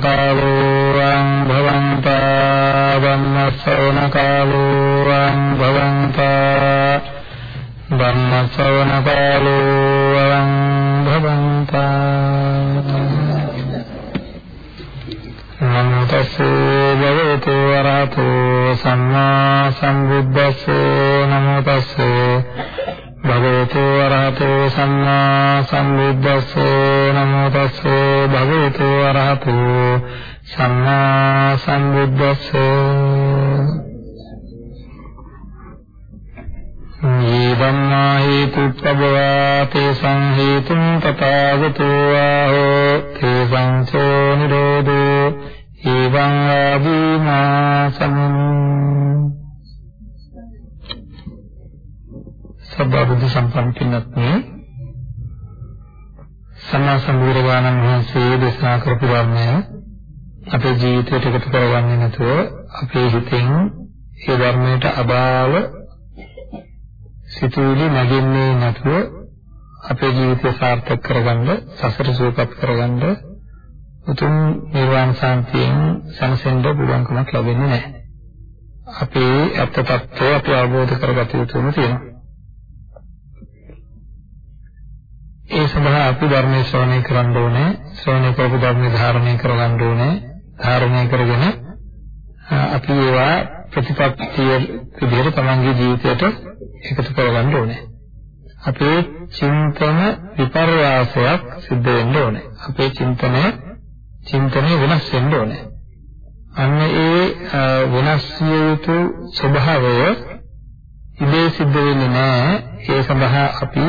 කාලෝ අං භවන්තා ධම්මස්සවන කාලෝ අං භවන්තා ධම්මස්සවන කාලෝ අං භවන්තා නමෝ තස්සේ භගවතු වරහතෝ සම්මා සම්බුද්දස්සේ නමෝ තස්සේ භගවතු වරහතෝ සම්මා සම්බුද්දස්සේ නමෝ තස්සේ භගවතු වරහතෝ සම්බුද්දස්සේ ඊවම්මා හේතුප්පවා තේසං හේතුං තථාගතෝ ආහෝ තේසං සෝ නිරෝධෝ ඊවං ආදීමා සමං සබ්බබුද්ධ සම්පන්න පින්වත්නි සම්මා සම්බුදුරජාණන් වහන්සේ දේශනා කරපු ධර්මය අපේ ජීවිතයට එකතු කරගන්නේ නැතුව අපේ හිතෙන් ඒ ධර්මයට අදාළ සිතුවිලි නැගෙන්නේ නැතුව අපේ ජීවිතය සාර්ථක කරගන්න සසර සුවපත් කරගන්න උතුම් නිර්වාණ සාන්තියෙන් සම්සෙන්ද බුදුන්කමක් ලැබෙන්නේ නැහැ. අපේ ඇත්ත తත්වය අපි අවබෝධ කරගත යුතුම තියෙනවා. ඒ සඳහා අපි ධර්මයේ ශ්‍රවණය කරන්න ඕනේ ශ්‍රවණය කරපු ධර්මයේ ධාරණය කරගන්න ඕනේ ධාරණය කරගෙන අපි ඒවා ප්‍රතිපත්තිය විදිහට තමන්ගේ ජීවිතයට එකතු කරගන්න ඕනේ. අපේ චින්තන විපර්යාසයක් සිද්ධ වෙන්න ඕනේ. අපේ චින්තනය චින්තනය වෙනස් වෙන්න ඕනේ. අන්න ඒ වෙනස් විය යුතු ස්වභාවය ඉබේ සිද්ධ වෙන්නේ නැහැ. ඒ සඳහා අපි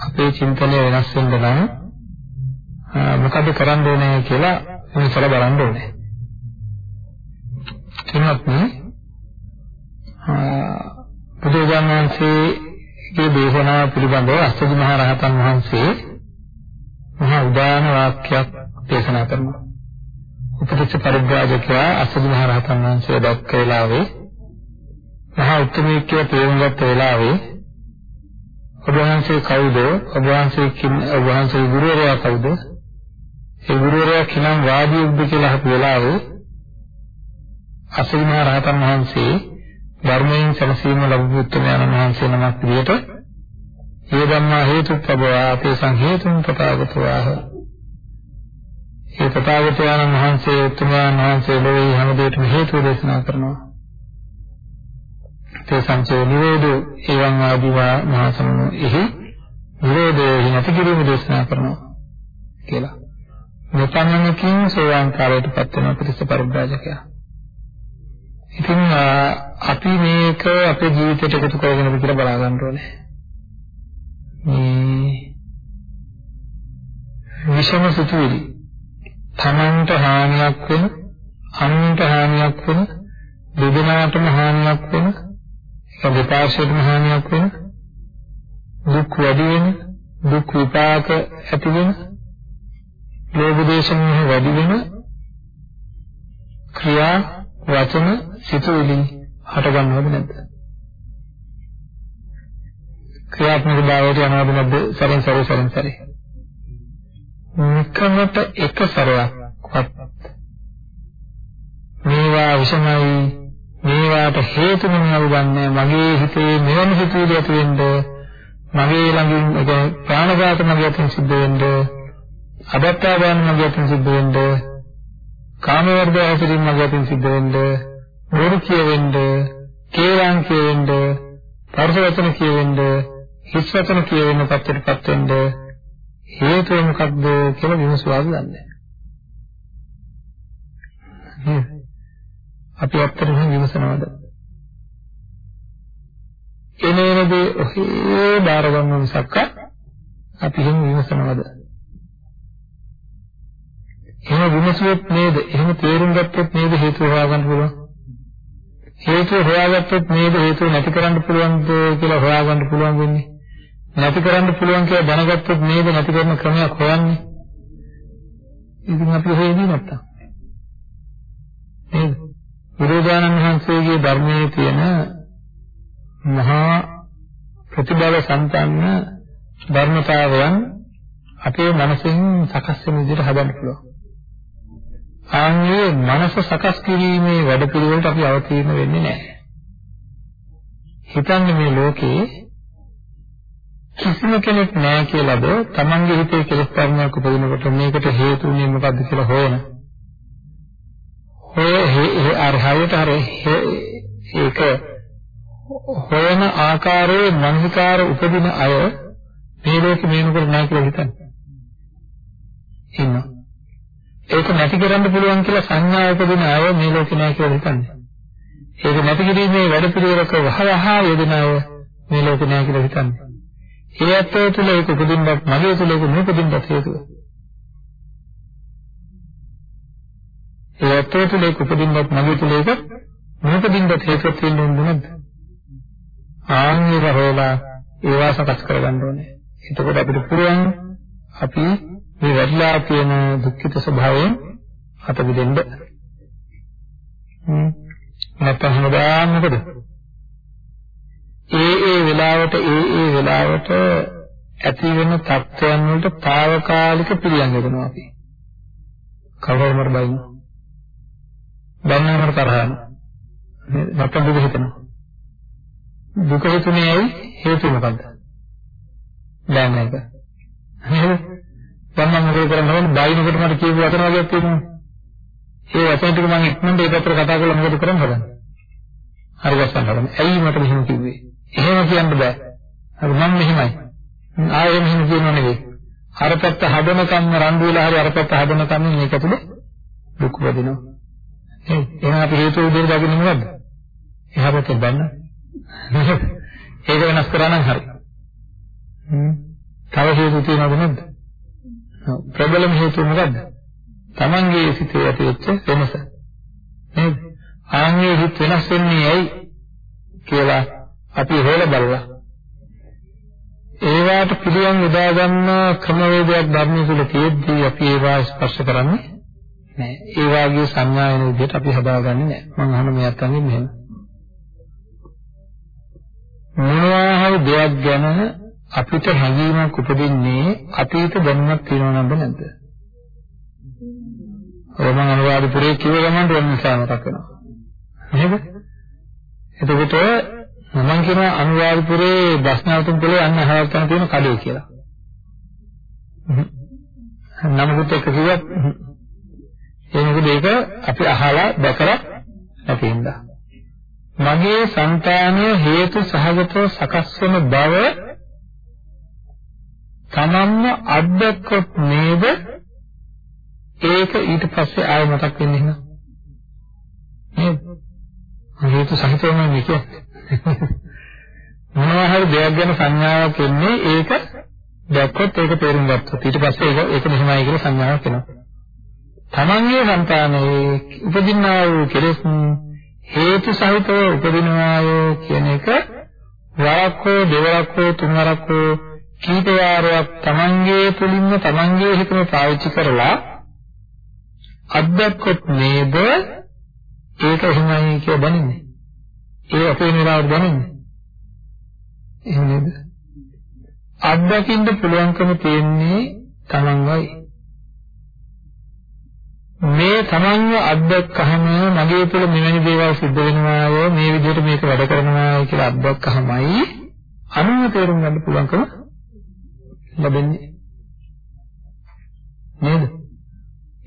අපේ චින්තනය වෙනස් වෙන්න නම් මොකද කරන්න ඕනේ කියලා විමසලා බලන්න ඕනේ. එනත්නේ බුදුරජාණන් වහන්සේගේ දේශනාව පිළිබඳව අස්සජි මහ රහතන් වහන්සේ මහා උදාන වාක්‍යයක් දේශනා කරනවා. උපදේශ පරිබ්‍රාජකයා අස්සජි මහ රහතන් වහන්සේ දැක්ක වෙලාවේ මහා උත්මීක්කව තේරුම් ගත්ත වෙලාවේ ඔබ වහන්සේ කවුද? ඔබ වහන්සේ කින් ඔබ වහන්සේ ගුරුවරයා කවුද? ඒ ගුරුවරයා කිනම් වාදියෙක්ද කියලා අහපු වෙලාවේ අස්සජි මහ රහතන් වහන්සේ ධර්මයෙන් සැලසීම ලැබු උත්තරයන් වහන්සේ නමක් විදියට මේ ධම්මා හේතුප්පවා අපේ සංහේතුන් තථාගතෝ ආහ. ඒ තථාගතයන් වහන්සේ උත්තරයන් වහන්සේ ලෝකේ හැම දෙයකම හේතුව දේශනා කරනවා. ඒ සංචේ නිරෝධෝ එවං ආදිවා මහා සමනෝ එහි නිරෝධය නැති කිරීම දේශනා කරනවා කියලා. මෙතනකින් සෝවාන් කාලයටපත් වෙන ප්‍රතිස්ස පරිබ්‍රාජකයා. ඉතින් අපි මේක අපේ ජීවිතයට එකතු කරගෙනද කියලා බලා ගන්න ඕනේ. මේ විෂම සිතුවිලි තමන්ට හානියක් වෙන, අනුන්ට හානියක් වෙන, දෙදෙනාටම හානියක් වෙන, ඒ දෙපාර්ශ්වයටම හානියක් වෙන, දුක් වැඩි වෙන, දුක් විපාක ඇති වෙන, ලෝභ දේශ මොහ වැඩි වෙන ක්‍රියා වචන සිතුවිලි හට ගන්නවද නැද්ද? ක්‍රියාත්මක භාවයට යනවද නැද්ද? සරෙන් සරේ සරෙන් සරේ. නිකමට එක සරයක්වත් මේවා විසමයි මේවාට හේතු මොනවද දන්නේ මගේ හිතේ මෙවැනි සිතුවිලි ඇති වෙන්න මගේ ළඟින් ඒක ප්‍රාණඝාත මගේ අතින් සිද්ධ වෙන්න අදත්තාදාන මගේ අතින් සිද්ධ වෙන්න කාම වර්ධය හැසිරීම මගේ අතින් සිද්ධ වෙන්න බොරු කියවෙන්න, කේලම් කියවෙන්න, පරස වචන කියවෙන්න, හිස් වචන කියවෙන්න පැත්තටපත් වෙන්න හේතුව මොකක්ද කියලා විමසුවාද දන්නේ නැහැ. අපි ඇත්තටම විමසනවද? එනේනදී ඔහේ බාර ගන්න මිසක් අපි එහෙම විමසනවද? එහෙම විමසුවොත් නේද? එහෙම තේරුම් ගත්තොත් නේද හේතුව හොයාගන්න පුළුවන්? හේතුව හොයාගත්තොත් නේද හේතුව නැති කරන්න පුළුවන්ද කියලා හොයාගන්න පුළුවන් වෙන්නේ. නැති කරන්න පුළුවන් කියලා දැනගත්තොත් නේද නැති කරන ක්‍රමයක් හොයන්නේ. ඉතින් අපි හොයන්නේ නැත්තම්. නේද? බුදුරජාණන් වහන්සේගේ ධර්මයේ තියෙන මහා ප්‍රතිබල සම්පන්න ධර්මතාවයන් අපේ මනසෙන් සකස් වෙන විදිහට හදන්න පුළුවන්. ආන්ගේ මනස සකස් කිරීමේ වැඩපිළිවෙලට අපි අවතීර්ණ වෙන්නේ නැහැ. හිතන්නේ මේ ලෝකේ කිසිම කෙනෙක් නැහැ කියලාද තමන්ගේ හිතේ කෙලෙස් ධර්මයක් උපදිනකොට මේකට හේතුුනේ මොකද්ද කියලා හොයන. හොය අර හරියට අර ඒක හොයන ආකාරයේ මනසිකාර උපදින අය මේ ලෝකෙ මේනකොට නැහැ කියලා හිතන්නේ. ඉන්නවා. ඒක නැති කරන්න පුළුවන් කියලා සංඥා උපදින අය මේ ලෝකේ නැහැ කියලා හිතන්නේ. ඒක නැති කිරීමේ වැඩ පිළිවෙලක වහවහ යෙදෙන අය මේ ලෝකේ නැහැ කියලා හිතන්නේ. ඒ ඇත්තෝ තුල ඒක උපදින්නත් මගේ තුල ඒක නොඋපදින්නත් හේතුව. ඒ ඇත්තෝ තුල ඒක උපදින්නත් මගේ තුල ඒක නොඋපදින්නත් හේතුව තියෙන්නේ මොනවද? ආන්ගේ රහෝලා ඒවා සකස් කරගන්න ඕනේ. එතකොට අපිට පුළුවන් අපි මේ වැඩිලා තියෙන දුක්ඛිත ස්වභාවයෙන් අත මිදෙන්න. හ්ම්. නැත්නම් හැමදාම මොකද? ඒ ඒ වෙලාවට ඒ ඒ වෙලාවට ඇති වෙන තත්ත්වයන් වලට తాවකාලික පිළියම් දෙනවා අපි. කවුරුම බයින. දැන් මට තරහ යනවා. නැත්නම් දුක හිතෙනවා. දුක හිතුනේ ඇයි හේතු මොකද්ද? දැන් මේක. නේද? දැන් මම මොකද කරන්න ඕනේ? බයිනකොට මට කියපු වචන වගේක් තියෙනවා. ඒ වචන ටික මම ඉක්මනට ඒ පැත්තට කතා කරලා මොකද කරන්න හදන්නේ? හරි ගස්සන්න හදන්නේ. ඇයි මට මෙහෙම කිව්වේ? එහෙම කියන්න බෑ. හරි මම මෙහෙමයි. ආයෙ මෙහෙම කියනව නෙවෙයි. අර පැත්ත හදනකම් රණ්ඩු වෙලා හරි අර පැත්ත හදනකම් මේක ඇතුලේ දුක් වදිනවා. ඒ එහෙනම් අපි හේතු විදිහට දකින්නේ මොකද්ද? එහා පැත්තෙන් බලන්න. ඒක වෙනස් කරා නම් හරි. හ්ම්. තව හේතු තියෙනවද නැද්ද? ප්‍රබලම හේතුව මොකද්ද? Tamange සිතේ ඇතිවෙච්ච වෙනස. නේද? ආන්ගේ හිත වෙනස් වෙන්නේ ඇයි කියලා අපි හොයලා බලලා ඒවාට පිළියම් යොදා ගන්න ක්‍රමවේදයක් ධර්මයේ තුල තියෙද්දී අපි ඒවා ස්පර්ශ කරන්නේ නැහැ. ඒ වාගේ සංඥා වෙන විදිහට අපි හදාගන්නේ නැහැ. මම අහන මේ අත්ංගෙ මෙහෙම. මොනවා හරි දෙයක් ගැන අපිට හැඟීමක් උපදින්නේ අතීත දැනුමක් තියෙනවද නැද්ද? ඔය මම අනුරාධපුරයේ කිව්ව ගමන් රොන් නිසා මතක් වෙනවා. නේද? එතකොට මම කියනවා අනුරාධපුරයේ බස්නාවතුන් පොලේ අන්න අහවල් තැන තියෙන කඩේ කියලා. නමුත් ඒක කිව්වත් ඒ මොකද ඒක අපි අහලා දැකලා නැති හින්දා. මගේ సంతානය හේතු සහගතව සකස් වෙන බව තමන්ම අත්දැක්කොත් නේද? ඒක ඊට පස්සේ ආයෙ මතක් වෙන්නේ නැහැ නේද? හේතු සහිතවම මේක මොනවා හරි දෙයක් ගැන සංඥාවක් එන්නේ ඒක දැක්කොත් ඒක තේරුම් ගත්තොත්. ඊට පස්සේ ඒක ඒක මෙහෙමයි කියලා සංඥාවක් එනවා. තමන්ගේ సంతානයේ උපදින්නා වූ කෙලෙස් හේතු සහිතව උපදිනවාය කියන එක වරක්කෝ දෙවරක්කෝ තුන්වරක්කෝ කීප වාරයක් තමන්ගේ තුලින්ම තමන්ගේ හිතම පාවිච්චි කරලා අත්දැක්කොත් නේද ඒක එහෙමයි කියලා දැනෙන්නේ. ඒ අපේ නිරාවට දැනෙන්නේ. එහෙම නේද? අත්දකින්න පුළුවන්කම තියෙන්නේ තමන්වයි. මේ තමන්ව අත්දැක්කහම මගේ තුළ මෙවැනි දේවල් සිද්ධ වෙනවාය මේ විදිහට මේක වැඩ කරනවාය කියලා අත්දැක්කහමයි අනුව තේරුම් ගන්න පුළුවන්කම ලැබෙන්නේ නේද?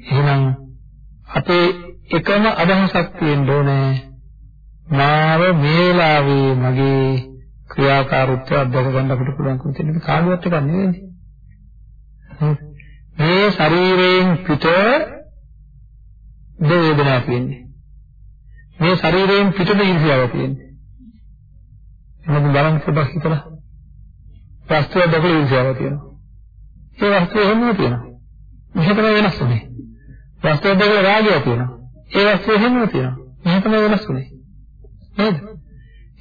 එහෙනම් අපේ එකම අදහසක් තියෙන්න ඕනේ මාව මේ වෙලාවේ මගේ ක්‍රියාකාරීත්වය අත්දැක ගන්න අපිට පුළුවන්කම තියෙන කාලුවත් එකක් නෙවෙයි. මේ ශරීරයෙන් පිට වේදනාවක් තියෙන්නේ. මේ ශරීරයෙන් පිටද ඉන්ද්‍රියාවක් තියෙන්නේ. එහෙනම් බලන්න පොඩ්ඩක් හිතලා වස්තුවක් දැකලා ඊර්ෂ්‍යාව තියෙනවා. ඒ වස්තුව එහෙමම තියෙනවා. මෙහෙ තමයි වෙනස් වෙන්නේ. වස්තුවක් දැකලා රාගය තියෙනවා. ඒ වස්තුව එහෙමම තියෙනවා. මෙහෙ තමයි වෙනස් වෙන්නේ. නේද?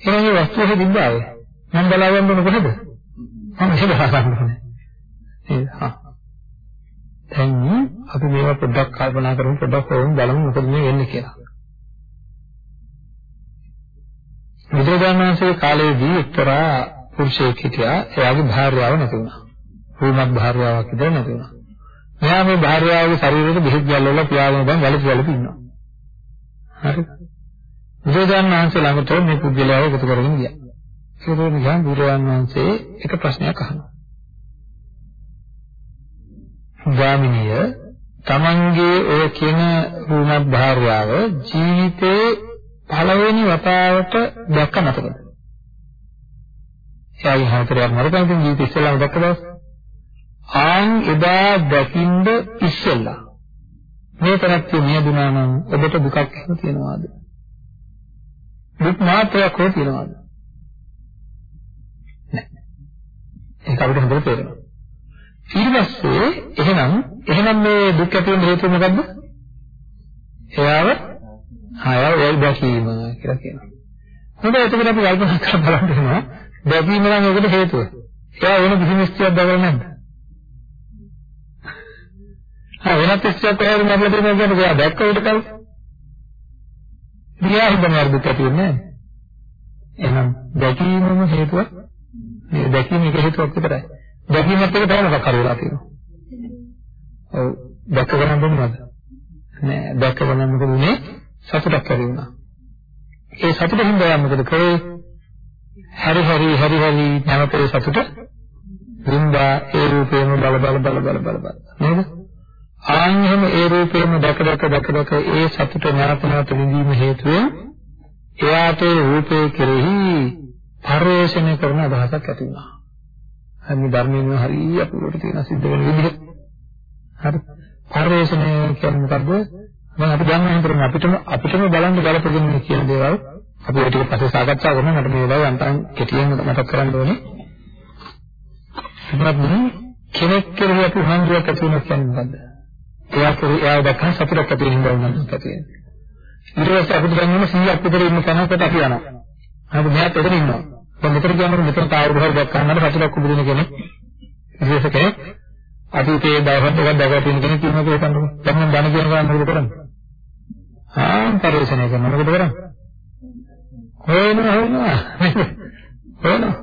එහෙනම් මේ වස්තුව හිදින්දාවේ. මම බලාගන්න ඕන කොහෙද? මම මෙහෙ බලාගන්න ඕනේ. නේද? හා. දැන් අපි මේවා පොඩ්ඩක් කල්පනා කරමු පොඩ්ඩක් හොයමු බලමු මොකද මේ වෙන්නේ කියලා. බුදුරජාණන් වහන්සේ කාලයේදී එක්තරා පුරුෂයෙක් හිටියා එයාගේ භාර්යාව නැති වුණා. රූමත් භාර්යාවක් ඉඳලා නැති වුණා. මෙයා මේ භාර්යාවගේ ශරීරයට බෙහෙත් ගැල්වලා පියාගෙන දැන් වැලි වැලි ඉන්නවා. හරිද? බුදුරජාණන් වහන්සේ ළඟට මේ පුද්ගලයාව එකතු කරගෙන ගියා. ඒක නිසා බුදුරජාණන් වහන්සේ එක ප්‍රශ්නයක් අහනවා. ගාමිනිය තමන්ගේ ඔය කියන රූමත් භාර්යාව ජීවිතේ පළවෙනි වතාවට දැක්ක නැතද? එයාගේ හතරක් මරපෑම් ජීවිතේ ඉස්සෙල්ලාම දැක්ක දවස්. ආන් එදා දකින්ද ඉස්සෙල්ලා මේ තරක් මියදුනා නම් ඔබට දුකක් එහෙම තියනවාද? දුක් මාත්‍රයක් හෝ තියනවාද? නැහැ. ඒක අපිට හොඳට තේරෙනවා. ඊට පස්සේ එහෙනම් එහෙනම් මේ දුක් ඇති වෙන හේතුව මොකද්ද? එයාව ආයව වල් දැකීම කියලා කියනවා. හොඳයි එතකොට අපි කල්පනා කරලා බලන්න වෙනවා දැකීම නම් ඒකට හේතුව. එයා වෙන කිසිම ස්ත්‍රියක් දැකලා නැද්ද? ආ වෙනත් ස්ත්‍රියක් කොහේද මම ලැබෙන්නේ කියන්නේ එයා දැක්ක උඩ කල්. දියා හිතන වර්ධිත ඇති වෙන්නේ නැහැ. එහෙනම් දැකීමම හේතුවක්. මේ දැකීම එක හේතුවක් විතරයි. දැකීමත් එක තව මොකක් හරි වෙලා තියෙනවා. ඔව් දැක්ක ගමන් දුන්නද? නෑ දැක්ක ගමන් මොකද උනේ? සතුටක් ඇති වුණා. ඒ සතුටින් බෑ මොකද කරේ? හරි හරි හරි හරි නැවතේ සතුට වුණා ඒ රූපේම බල බල බල බල බල බල නේද? ආන්‍යම ඒ රූපේම දැක දැක දැක දැක ඒ සතුට නැවත නැවත විඳීම හේතුවෙන් එයාට රූපේ කෙරෙහි පරිවේෂණය කරන අදහසක් ඇති වුණා. හරි ධර්මයෙන් හරිය අපිට තියෙන සිද්ධ වෙන විදිහ. හරි. පරිවේෂණය කියන්නේ මොකද්ද? මම අපි දන්නා හිතන අපිටම අපිටම බලන්න බලපෑගෙන කියන දේවල් අපි ඒ ටික පස්සේ සාකච්ඡා කරමු. මට මේ වෙලාව අන්තන් කෙටියෙන් මතක් කරන්න ඕනේ. ඉතින් කෙනෙක් කෙරෙහි අපි හංගුවක් ඇති වෙනවා කියන්නේ මොකද්ද? එයා කෙරෙහි එයා දැක්කම සතුටක් ඇති වෙනවා නේද ඇති වෙන්නේ. ඊට පස්සේ අපිට දැනෙන 100ක් විතර ඉන්න තැනකට අපි යනවා. අපි මෙයාත් එතන ඉන්නවා. දැන් මෙතන කියනකොට මෙතන තාවුරු හරි දැක්කම නම් සතුටක් උපදින කෙනෙක්. විශේෂ කෙනෙක් අතීතයේ දවසක් එකක් දැකලා තියෙන කෙනෙක් කියනවා කියලා හිතන්නකො. දැන් මම ධන කියන ගමන් මොකද කරන්නේ? ආ පරිශ්‍රණය කරනවා මොකද කරන්නේ? හොයනවා හොයනවා. හොයනවා.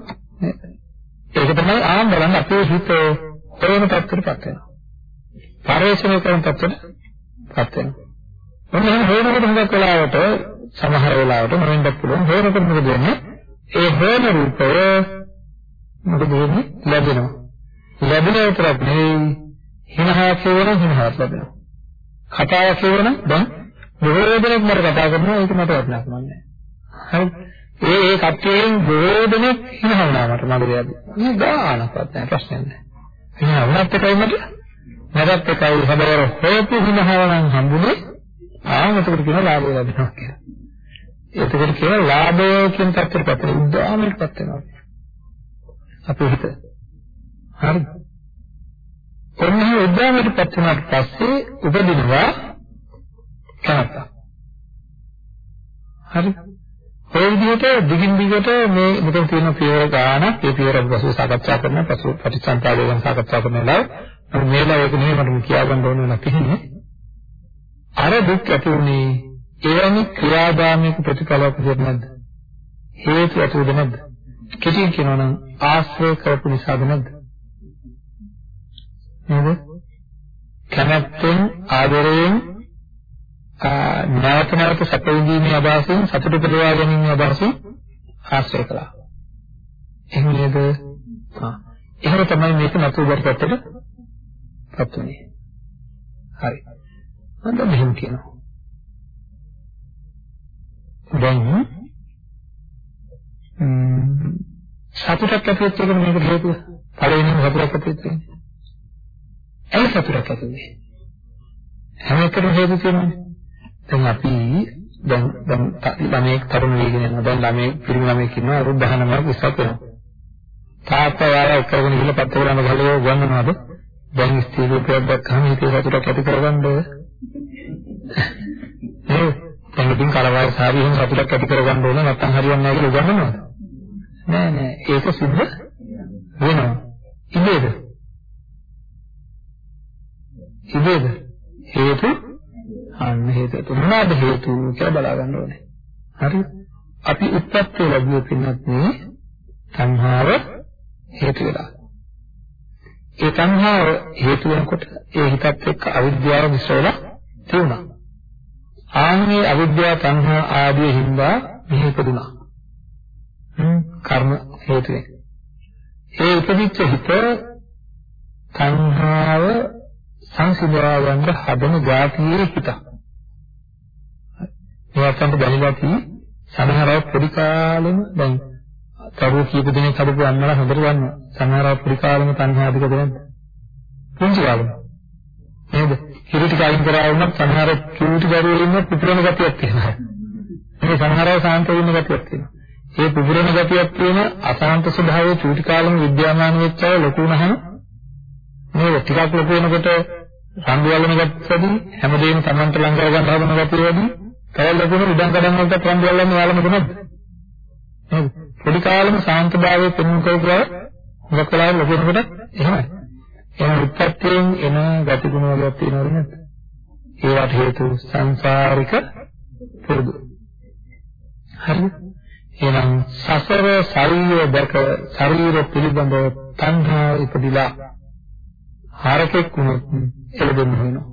ඒක තමයි ආම් බලන්න අපේ හිත හොයන පැත්තටපත් වෙනවා. පරිශ්‍රණය කරන පැත්තටපත් වෙනවා. මොනවා හොයනකොට හුඟක් වෙලාවට සමහර වෙලාවට මොනින්ද පුළුවන් හොයනකොට මොකද වෙන්නේ? ඒ හොයන රූපය මොකද වෙන්නේ? ලැබෙනවා. ලැබෙන විතරක් නෙවෙයි හිනහා කියවන හිනහාත් ලැබෙනවා. කතාව කියවන දැන් බොහෝ දෙනෙක් මට කතා කරනවා ඒක මට වටිනාකමක් නැහැ. හරි. ඒ ඒ කට්ටියෙන් බොහෝ දෙනෙක් හිනහා වුණා මට මගේ දෙයක්. මේ ගානක්වත් නැහැ ප්‍රශ්නයක් නැහැ. හිනහා වුණත් එකයි මට නැදත් එකයි හැබැයි හොයපු හිනහාව නම් හම්බුනේ ආම එතකොට කියන ලාභය ලැබෙනවා කියලා. එතකොට කියන ලාභය කියන පැත්තට පැත්තට උදාහරණයකට වෙනවා. අපේ හිත හරිද? ඔන්න උද්දාමයටපත් වුණාට පස්සේ උපදිනවා කනත. හරි. ඒ විදිහට දිගින් දිගට මේ මෙතන තියෙන පියවර ගානක් ඒ පියවර පසු සාකච්ඡා කරන පසු ප්‍රතිසංපාදය ගැන සාකච්ඡා කරනවා. මේලා ඒක නෙමෙයි මට කියා ගන්න ඕන වෙලා තියෙන්නේ. අර දුක් ඇති උනේ එවැනි ක්‍රියාදාමයක ප්‍රතිඵලයක් විදිහට නැද්ද? හේතු ඇතුළද නැද්ද? කෙටියෙන් කියනවා නම් ආශ්‍රය කරපු නිසාද නැද්ද? නේද? කැමැත්තෙන් ආදරයෙන් නැවත නැවත සැප විඳීමේ අදහසින් සතුට උපදවා ගැනීමේ අදහසින් ආශ්‍රය කළා. එහෙම නේද? ආ. එහෙම තමයි මේක නතු වර්ගයකට පත් වෙන්නේ. හරි. මම මෙහෙම කියනවා. දැන් සතුටක් ඇති වෙච්ච එක මේක හේතුව. පළවෙනිම සතුටක් ඇති වෙච්ච එක. ඇයි සතුටක් ඇති වෙන්නේ? හැම එකටම හේතු තියෙනවානේ. දැන් අපි දැන් දැන් ළමයි තරුණ වෙගෙන යනවා. දැන් ළමයි පිරිමි ළමයි කියනවා අවුරුදු 19ක් ඉස්සත් වෙනවා. තාත්තා යාලා කරගෙන ඉහළ පැත්ත කරන ගහලෝ ගන්නවද? දැන් ස්ත්‍රී රූපයක් දැක්කම හිතේ සතුටක් ඇති කරගන්නද? නේද? දැන් ඉතින් කලවය සාරි එහෙම සතුටක් ඇති කරගන්න ඕන නැත්නම් හරියන්නේ නැහැ කියලා උගන්වනවද? නෑ නෑ ඒක සිද්ධ වෙනවා. ඉන්නේද? ඉබේද? හේතු කියලා බලා ගන්න ඕනේ. හරි? අපි උත්පත්ති ලැබුවේ පින්නත් මේ සංහාව හේතු වෙලා. ඒ සංහාව හේතු වෙනකොට ඒ හිතත් එක්ක අවිද්‍යාව මිශ්‍ර වෙලා තියුණා. ආන්නේ අවිද්‍යාව සංහා ආදී හින්දා මෙහි ඉපදුනා. කර්ම හේතුවෙන්. ඒ උපදිච්ච හිත සංහාව සංසිඳවා ගන්න හදන જાතියේ හිත. ඒකට දැනගලා තියෙන්නේ සමහරව පොඩි කාලෙම දැන් කරුව කීප දෙනෙක් හදපු අම්මලා හොඳට දන්නවා. සමහරව පොඩි කාලෙම තණ්හා අධික දෙනවද? පුංචි කාලෙම. නේද? හිරු ටික අයින් කරා වුණත් සමහර චූටි දරුවෝ ඉන්න පුපුරන ගතියක් තියෙනවා. මේ සමහරව සාන්ත වෙන්න ගතියක් තියෙනවා. ඒ පුපුරන ගතියක් තියෙන අසාන්ත ස්වභාවයේ චූටි කාලෙම විද්‍යාමාන වෙච්ච අය ලොකු වුණාම නේද? ටිකක් ලොකු වෙනකොට රණ්ඩු වලන ගතියදී හැමදේම Tamanට ලං කරගන්න හදන ගතියදී තව ලොකු වෙන ඉඩම් කඩම් වලට රණ්ඩු වලන්නේ යාළුවම තමයි. නේද? පොඩි කාලෙම සාන්තභාවයේ පෙන්වන කවුරුහරි හුඟක් වෙලාවට ලොකු වෙනකොට එහෙමයි. එහෙනම් උත්පත්තියෙන් එන ගති ගුණ වලක් තියෙනවද නැද්ද? ඒවට හේතු සංසාරික පුරුදු. හරිද? එහෙනම් සසර ශරීරය දැක ශරීර පිළිබඳව තණ්හා ඉපදිලා හරකෙක් වුණොත් එළදෙන්න වෙනවා.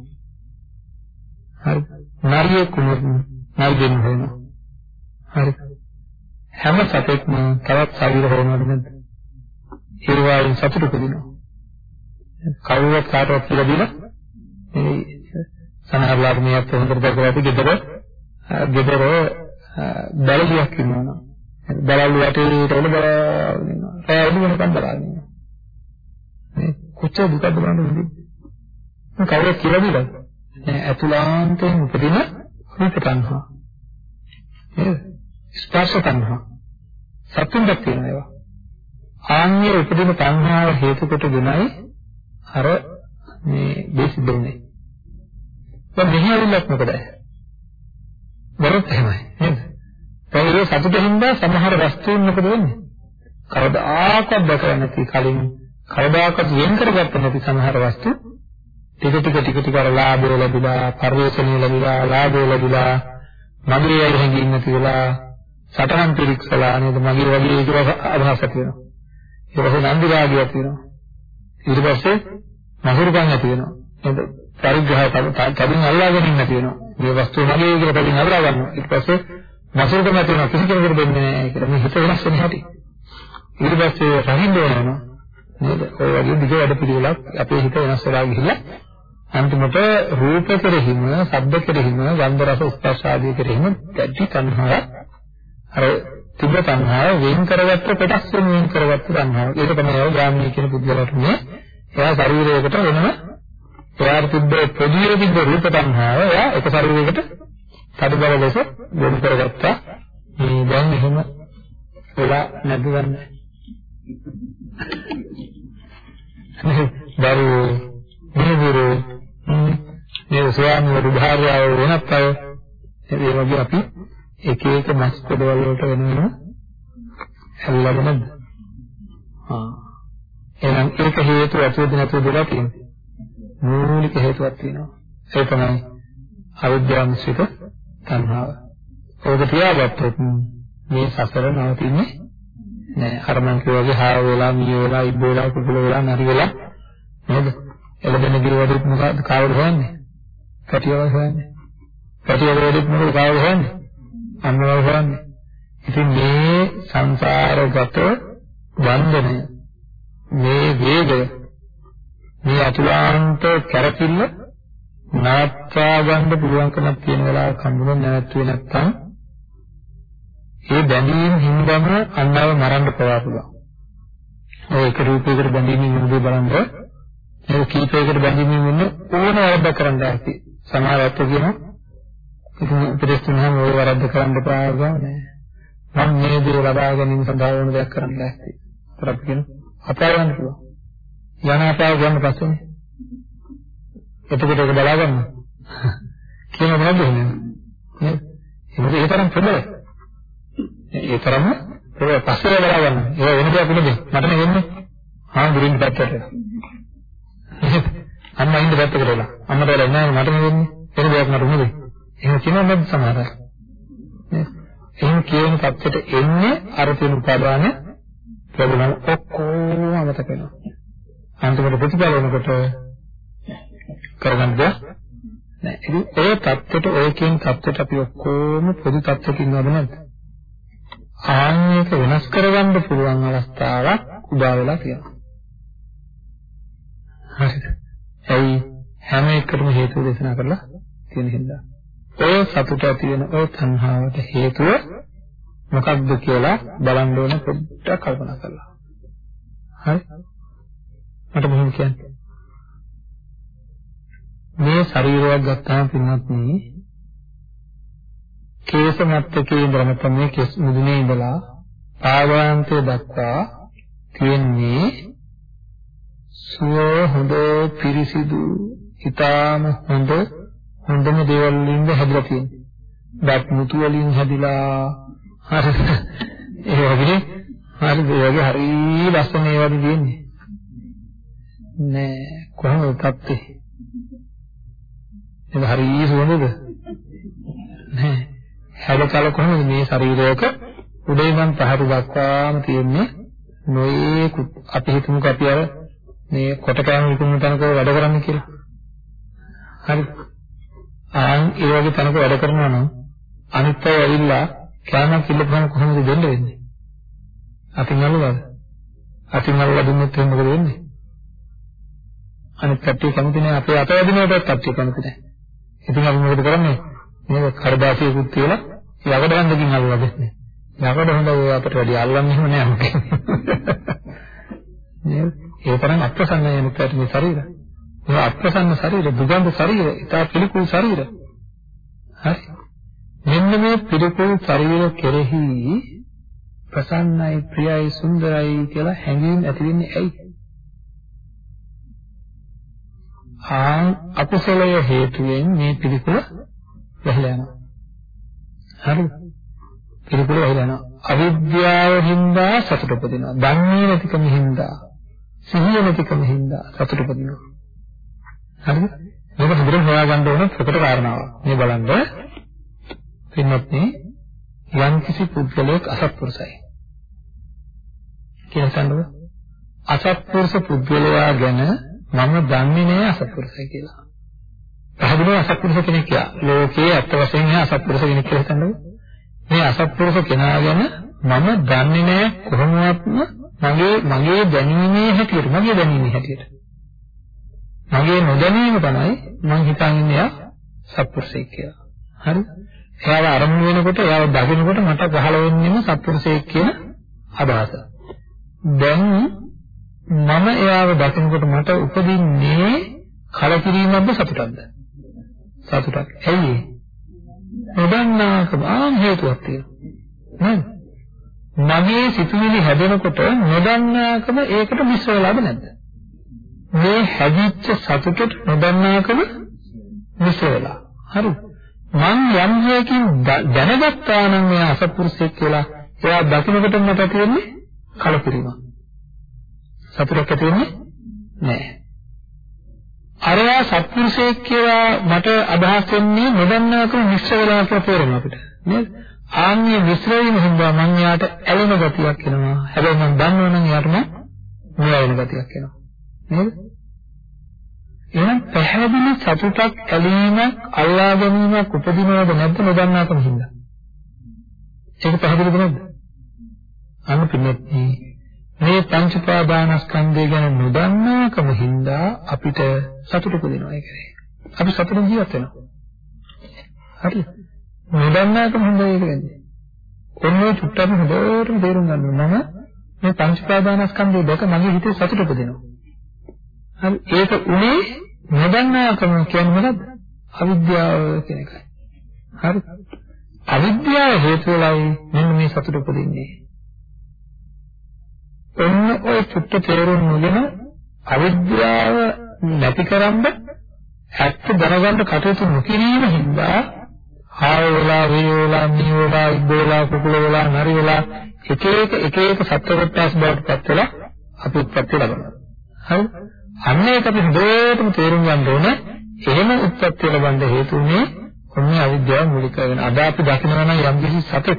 හරි. නරියෙක් වුණොත් නරියෙන්න වෙනවා. හරි. හැම සතෙක්ම තවත් ශරීර හොයනවද නැද්ද? ඒ වගේ සතුට උපදිනවා. කවුරුත් කාටවත් කියලා දීලා මේ සමහරවිට මේවත් හොඳට දැකලා ඇති ගෙදර ගෙදර බැලුවක් ඉන්නවා. බලල්ලු වටේට වල බලාගෙන ඉන්නවා. ඒ අඩු වෙනකම් බලාගෙන ඉන්නවා. මේ කොච්චර දුකද බලන්න මේ කවුරුත් කියලා දීලා ඇතුළාන්තයෙන් උපදින රූප තණ්හා. නේද? ස්පර්ශ තණ්හා. සතුන්ට තියෙන ඒවා. ආන්‍ය උපදින තණ්හාව හේතු කොටගෙනයි අර මේ දෙය සිද්ධ වෙන්නේ. දැන් මෙහි ඇවිල්ලත් මොකද? බරත් එහෙමයි නේද? ඒ සතුටින්ද සමහර වස්තුන් මොකද වෙන්නේ? කවදාකවත් දැකලා නැති කලින් කවදාකවත් වෙන් කරගත්ත නැති සමහර වස්තු ටික ටික ටික ටික අර ලාභය ලැබිලා, පරිවේශණය ලැබිලා, ලාභය ලැබිලා, මගේ ඇයි හැංගින්න නැති වෙලා සටහන් පිරික්සලා නේද මගේ වගේ ඒක අදහසක් වෙනවා. ඊට පස්සේ නන්දි රාගය තියෙනවා. ඊට පස්සේ මහුරුකම් ඇති වෙනවා. නේද? පරිග්‍රහය තදින් අල්ලාගෙන ඉන්න තියෙනවා. මේ වස්තුව මගේ කියලා තදින් අල්ලා ගන්නවා. ඊට පස්සේ මහුරුකම් ඇති වෙනවා. කිසි කෙනෙකුට දෙන්නේ නැහැ කියලා මේ හිත වෙනස් වෙන හැටි. ඊට පස්සේ රහින්න වෙනවා. නේද? ඔය වගේ දිග වැඩ පිළිවෙලක් අපේ හිත වෙනස් වෙලා ගිහිල්ලා අන්තිමට රූප කෙරෙහිම, ශබ්ද කෙරෙහිම, ගන්ධ රස ස්පර්ශ ආදී කෙරෙහිම දැඩි තණ්හාවක් අර තිබ තණ්හාව වෙන් කරගත්ත කොටස් වෙන වෙන් කරගත්ත තණ්හාව. ඒක තමයි ඔය ග්‍රාමීය කියන පුද්ගලයාට මේ එයා ශරීරයකට වෙනම එයාට තිබ්බ පොදියේ තිබ්බ රූප තණ්හාව එයා එක ශරීරයකට කඩබල ලෙස ගොනු කරගත්තා. මේ දැන් එහෙම වෙලා නැද්ද ගන්න. දරුවෝ මිනිවරු මේ ස්වාමීන් වහන්සේ වෙනත් අය ඒ වගේ අපි එක එක මස් පොඩවල් වලට වෙනම හැල්ලගෙන නැද්ද? ආ. එහෙනම් ඒක හේතු ඇතුළත නැතුව දෙලා තියෙනවා. මූලික හේතුවක් තියෙනවා. ඒ තමයි අවිද්‍යාව මිශ්‍රිත තණ්හාව. ඕක තියාගත්තොත් මේ සසර නවතින්නේ නෑ. අර මං කියවගේ හාව වෙලා, මිය වෙලා, ඉබ්බ වෙලා, කුකුල වෙලා, නරි වෙලා නේද? එළදෙන ගිරවලුත් මොකද කාවද හොයන්නේ? පැටියව හොයන්නේ. පැටියව වලුත් මොකද කාවද හොයන්නේ? අන්නවල් හොයන්නේ. ඉතින් මේ සංසාරගත බන්ධනය මේ වේගය මේ අතුලාන්ත කැරකිල්ල නාත්වා ගන්න පුළුවන්කමක් තියෙන වෙලාවක හම්බුනේ නැවතුනේ නැත්තම් ඒ බැඳීම් හින්දාම අන්නව මරන්න පවා පුළුවන්. ඔය එක රූපයකට බැඳීමෙන් ඉන්නේ බලන්න ඒ කීපයකට බැඳීමෙන් ඉන්න ඕන වැඩ කරන්න ඇති. සමහර අය කියනවා ඉතින් උපදෙස් දුන්නාම ඔය වරද්ද කරන්න පාවා නෑ. මම මේ දේ ලබා ගැනීම සඳහා ඕන දෙයක් කරන්න ලෑස්ති. ඒත් අපි කියන අපාය යන්න පුළුවන්. යන අපාය ගන්න පස්සේනේ. එතකොට ඒක බලා ගන්න. කියන මොනවද කියන්නේ? නේද? ඒක තරම් ප්‍රබලයි. ඒ තරම ප්‍රබල පස්සේ බලා ගන්න. ඒක වෙන දෙයක් නෙමෙයි. මට නේ වෙන්නේ. හා ගුරුන් පැත්තට. අම්මා ඉන්න පැත්තකට වෙලා. අම්මට වෙලා නෑ මට නෙවෙන්නේ. එන දෙයක් නට නෙවෙයි. එහෙම කියනවා නේද සමහර අය. එහෙම කියන පැත්තට එන්නේ අර තියෙන උපාදාන ප්‍රබලම ඔක්කොම අමතක වෙනවා. අන්තිමට ප්‍රතිඵල වෙනකොට කරගන්න දෙයක් නෑ. ඉතින් ඔය පැත්තට ඔය කියන පැත්තට අපි ඔක්කොම පොදු පැත්තක ඉන්නවද නැද්ද? ආන්නේක වෙනස් කරගන්න පුළුවන් අවස්ථාවක් උදා වෙලා තියෙනවා. හරිද? ඇයි හැම එකටම හේතුව දේශනා කරලා තියෙන හින්දා. ඔය සතුට ඇති වෙන ඔය තණ්හාවට හේතුව මොකක්ද කියලා බලන්න ඕන පොඩ්ඩක් කල්පනා කරලා. හරි? මට මෙහෙම කියන්න. මේ ශරීරයක් ගත්තාම පින්වත්නි කේස මත්තකේ ඉඳලම තමයි කෙස් මුදුනේ ඉඳලා පාදාන්තය දක්වා තියෙන්නේ සුව හොඳ පිරිසිදු ඊටාම හොඳ හොඳම දේවල් වලින් හැදලා තියෙන්නේ. බත් මුතු වලින් හැදිලා හරි ඒ වගේ හරි ඒ වගේ හරි ලස්සන ඒවාද තියෙන්නේ. නෑ කොහොමද තත්ත්වේ? ඒක හරි සුවඳද? නෑ. හැදකල කොහොමද මේ ශරීරයක උඩේ ඉඳන් පහළ දක්වාම තියෙන්නේ නොයේ අපි හිතමුකෝ අපි අර මේ කොට කෑම විකුණන තැනක වැඩ කරන්නේ කියලා. හරි. ආන් ඒ වගේ තැනක වැඩ කරනවා නම් අනිත් අය ඇවිල්ලා කෑමක් ඉල්ලපුවම කොහොමද දෙන්න වෙන්නේ? අතින් අල්ලලාද? අතින් අල්ලලා දුන්නොත් එහෙනම් මොකද වෙන්නේ? අනිත් කට්ටිය කැමති නෑ අපේ අත වදිනකොටත් කට්ටිය කැමති නෑ. ඉතින් අපි මොකද කරන්නේ? මේක කරදාසියකුත් කියලා යකඩ හන්දකින් අල්ලලා දෙන්නේ. යකඩ හොඳ ඔය අපිට වැඩි අල්ලන්නේ එහෙම නෑ මොකද? නේද? ඒ තරම් අප්‍රසන්නයි අනිත් මේ ශරීරය. මේ අප්‍රසන්න ශරීර, දුගන්ධ ශරීර, ඉතා පිළිකුල් ශරීර. හරි. මෙන්න මේ පිළිකුල් ශරීර කෙරෙහි ප්‍රසන්නයි, ප්‍රියයි, සුන්දරයි කියලා හැඟීම් ඇති වෙන්නේ ඇයි? ආ අකුසලය හේතුවෙන් මේ පිළිකුල වැහිලා යනවා. හරිද? පිළිකුල වැහිලා යනවා. අවිද්‍යාව හින්දා සතුට උපදිනවා. දන්නේ නැතිකම හින්දා, සිහිය නැතිකම හින්දා සතුට උපදිනවා. හරිද? මේක හොඳට හොයාගන්න ඕන ප්‍රකට කාරණාවක්. මේ බලන්න පින්වත්නි යම් කිසි පුද්ගලයෙක් අසත්පුරුසයි. කියලා සම්බව අසත්පුරුෂ පුද්ගලයා ගැන මම දන්නේ නෑ අසත්පුරුසයි කියලා. පැහැදිලිව අසත්පුරුෂ කෙනෙක් කියලා. ලෝකයේ අත් වශයෙන් එහා අසත්පුරුෂ කෙනෙක් කියලා හිතන්නකො. මේ අසත්පුරුෂ කෙනා ගැන මම දන්නේ නෑ කොහොමවත්ම මගේ මගේ දැනීමේ හැටියට මගේ දැනීමේ හැටියට මගේ නොදැනීම තමයි මං හිතන්නේ එයා සත්පුරුෂයෙක් කියලා. හරි? එයාව අරමුණු වෙනකොට එයාව දකිනකොට මට පහළ වෙන්නේම සත්පුරුෂයෙක් කියන අදහස. දැන් මම එයාව දකිනකොට මට උපදින්නේ කලකිරීමක්ද සතුටක්ද? සතුටක්. ඇයි ඒ? නොදන්නාකම ආ හේතුවක් තියෙනවා. නේද? මගේ සිතුවිලි හැදෙනකොට නොදන්නාකම ඒකට මිශ්‍ර වෙලාද නැද්ද? මේ හැදිච්ච සතුටට නොදන්නාකම මිශ්‍ර වෙලා. හරි. මං යම් හේකින් දැනගත්තා නම් මෙයා අසත්පුරුෂයෙක් කියලා එයා දකින්නකොට මට තියෙන්නේ කලකිරීමක්. සතුටක් ඇති වෙන්නේ නැහැ. අරයා සත්පුරුෂයෙක් කියලා මට අදහස් වෙන්නේ නොදන්නාකම මිශ්‍ර වෙලා කියලා තේරෙනවා අපිට. නේද? ආන්‍ය මිශ්‍ර වීම හින්දා මං යාට ඇලෙන ගතියක් එනවා. හැබැයි මං දන්නවනම් යාට මම මුලා වෙන ගතියක් එනවා. නේද? එහෙනම් පැහැදිලි සතුටක් ඇලීමක් අල්ලා ගැනීමක් උපදිනවද නැද්ද නොදන්නාකම හින්දා? ඒක පැහැදිලිද නැද්ද? අන්න පින්නත් මේ පංච පාදානස්කන්ධය ගැන නොදන්නාකම හින්දා අපිට සතුට උපදිනවා ඒකනේ. අපි සතුටින් ජීවත් වෙනවා. හරිද? නොදන්නාකම හින්දා ඒක වෙන්නේ. ඔන්නේ චුට්ටක් හොඳට තේරුම් ගන්න ඕන මම මේ පංච පාදානස්කන්ධය දැක මගේ හිතේ සතුට උපදිනවා. හරි ඒක උනේ නොදන්නාකම කියන්නේ මොකද්ද? අවිද්‍යාව කියන එකයි. හරි. අවිද්‍යාව හේතු වෙලයි මෙන්න මේ සතුට උපදින්නේ. ඔන්න ඔය චුට්ට තේරුම් නොගෙන අවිද්‍යාව නැතිකරන්න ඇත්ත දැනගන්න කටයුතු නොකිරීම හින්දා ආය වෙලා වේ වෙලා මේ වෙලා ඉබ්බේලා කුකුල වෙලා නරි වෙලා එක එක එක එක සත්‍ය කොටස් බවට පත් වෙලා අපි උත්පත්ති ලබනවා. හරි? අන්න ඒක අපි හොඳටම තේරුම් ගන්න ඕනේ. එහෙම උත්පත්ති ලබන්න හේතු වෙන්නේ ඔන්නේ අවිද්‍යාව මූලික කරගෙන අද අපි දකිනවා නම් යම් කිසි සතෙක්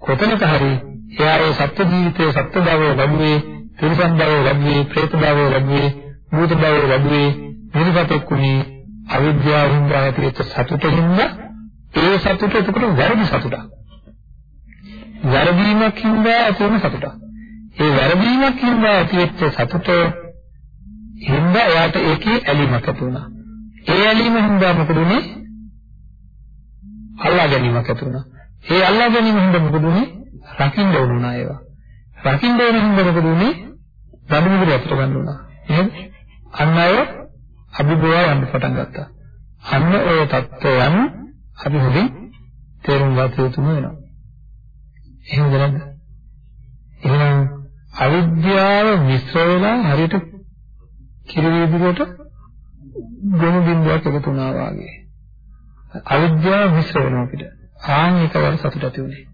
කොතනක හරි එයා ඒ සත්‍ය ජීවිතයේ සත්‍ය භවය ලැබුවේ තිරිසන් භවය ලැබුවේ പ്രേත භවය ලැබුවේ භූත භවය ලැබුවේ නිර්ගතෙක් උනේ අවිද්‍යාවෙන් ඇතිවෙච්ච සතුටින්ද ඒ සතුට එතකොට වැරදි සතුටක්. වැරදීමක් හින්දා ඇතිවෙන සතුටක්. ඒ වැරදීමක් හින්දා ඇතිවෙච්ච සතුට හින්දා එයාට ඒකේ ඇලිමක් ඇති වුණා. ඒ ඇලිම හින්දා මොකද උනේ? අල්ලා ගැනීමක් ඇති වුණා. ඒ අල්ලා ගැනීම හින්දා මොකද උනේ? රකින්න වුණා ඒවා. රකින්න වෙන හින්දා මොකද උනේ? දඬු මුදල් අපිට ගන්න වුණා. එහෙනම් අන්න අය අභිභවා යන්න පටන් ගත්තා. අන්න ඔය தත්ත්වයන් අපි හොඳින් තේරුම් ගත යුතුම වෙනවා. එහෙමද නැද්ද? එහෙනම් අවිද්‍යාව මිශ්‍ර වෙලා හරියට කිරි වීදුරට ගොනු බින්දුවක් එකතු වුණා වගේ. අවිද්‍යාව මිශ්‍ර වෙනවා අපිට. ආන් එකවර සතුට ඇති උනේ.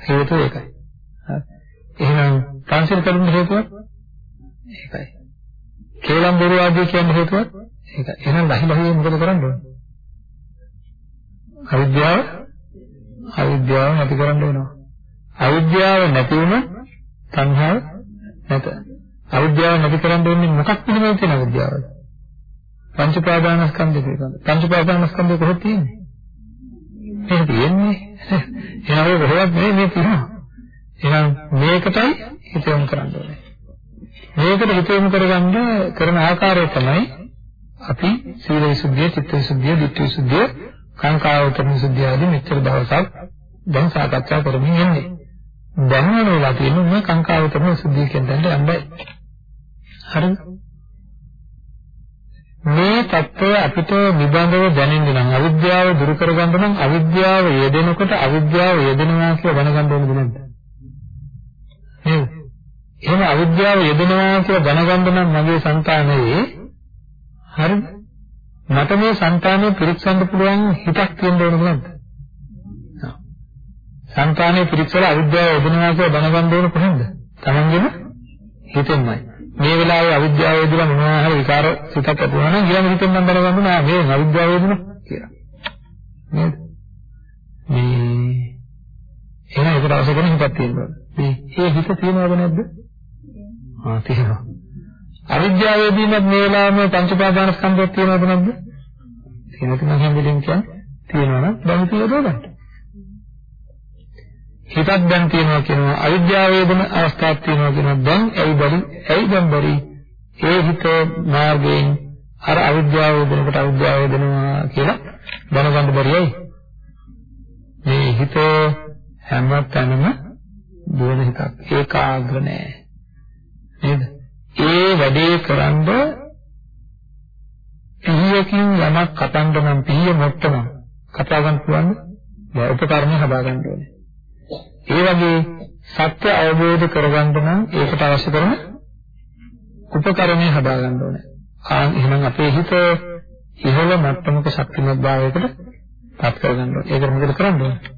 හේතුව ඒකයි. හරි. එහෙනම් පංචිල් කරුණ හේතුව ඒකයි. කේලම් බොරු ආදී කියන හේතුව ඒකයි. එහෙනම් ලහි ලහි මොකද කරන්න ඕනේ? අවිද්‍යාව අවිද්‍යාව නැති කරන්න වෙනවා. අවිද්‍යාව නැති වුණොත් සංහාව නැත. අවිද්‍යාව නැති කරන්න වෙන්නේ මොකක් පිළිබඳව තියෙන අවිද්‍යාවද? පංච ප්‍රාදානස්කන්ධය පිළිබඳව. පංච ප්‍රාදානස්කන්ධය කොහොමද තියෙන්නේ? ඒක තියෙන්නේ. එහෙනම් කොහොමද මේ මේ තියෙනවා. එහෙනම් මේකටයි හිත යොමු කරන්න ඕනේ. මේකට හිත යොමු කරගන්න කරන ආකාරය තමයි අපි සීල විසුද්ධිය, චිත්ත විසුද්ධිය, ධිට්ඨි විසුද්ධිය, කාංකාවතර සුද්ධිය ආදී මෙච්චර දවසක් දැන් සාකච්ඡා කරමින් ඉන්නේ. දැන් වෙනවා තියෙන මේ කාංකාවතර සුද්ධිය කියන දේ අම්බයි. හරිද? මේ தত্ত্বය අපිට නිබඳව දැනෙන්න නම් අවිද්‍යාව දුරු කරගන්න නම් අවිද්‍යාව යෙදෙනකොට අවිද්‍යාව යෙදෙනවා කියලා දැනගන්න ඕනේ නේද? නේද? එහෙනම් අවිද්‍යාව යෙදෙනවා කියලා දැනගන්න නම් මගේ సంతානයේ හරිද? මට මේ సంతානෙ පිරික්සන්න පුළුවන් හිතක් තියෙන්න ඕන නේද? సంతානෙ පිරික්සලා අවිද්‍යාව යොදනවා කියලා දැනගන්න ඕන කොහෙන්ද? තමන්ගේම හිතෙන්මයි. මේ වෙලාවේ අවිද්‍යාව යොදලා මොනවා හරි විකාර සිතක් ඇති වෙනවා නම් ඊළඟ හිතෙන් මම දැනගන්න ඕන මේ අවිද්‍යාව යොදන කියලා. නේද? මේ එහෙනම් ඒකට අවශ්‍ය කරන හිතක් තියෙනවා. මේ ඒ හිත තියෙනවද නැද්ද? ආ තියෙනවා. අවිද්‍යාව වේදීමත් මේ වෙලාවේ පංච පාදාන ස්කන්ධයක් තියෙනවද නැද්ද? තියෙනවා නම් හැම වෙලෙම කියන්නේ. තියෙනවා නම් දැන් තියෙනවා ගන්න. හිතක් දැන් තියෙනවා කියනවා අවිද්‍යාව වේදන අවස්ථාවක් තියෙනවා කියනවා. දැන් ඇයි බරි? ඇයි දැන් බරි? ඒ හිත මාර්ගයෙන් අර අවිද්‍යාව වේදනකට අවිද්‍යාව වේදනවා කියලා දැනගන්න බැරියයි මේ හිත හැම තැනම දුවන හිතක්. ඒකාග්‍ර නෑ. නේද ඒ වැඩේ කරන්ද පිහියකින් යමක් කතන්ද නම් පිහිය මොට්ටම කතා ගන්න පුළුවන් උපකරණ හදා ගන්න ඕනේ ඒ වගේ සත්‍ය අවබෝධ කරගන්න නම් ඒකට අවශ්‍ය කරන උපකරණේ හදා ගන්න ඕනේ. ආ එහෙනම් අපේ හිත ඉහළ මට්ටමක ශක්තිමත් භාවයකට පත් කරගන්න ඕනේ. ඒකට මොකද කරන්න ඕනේ?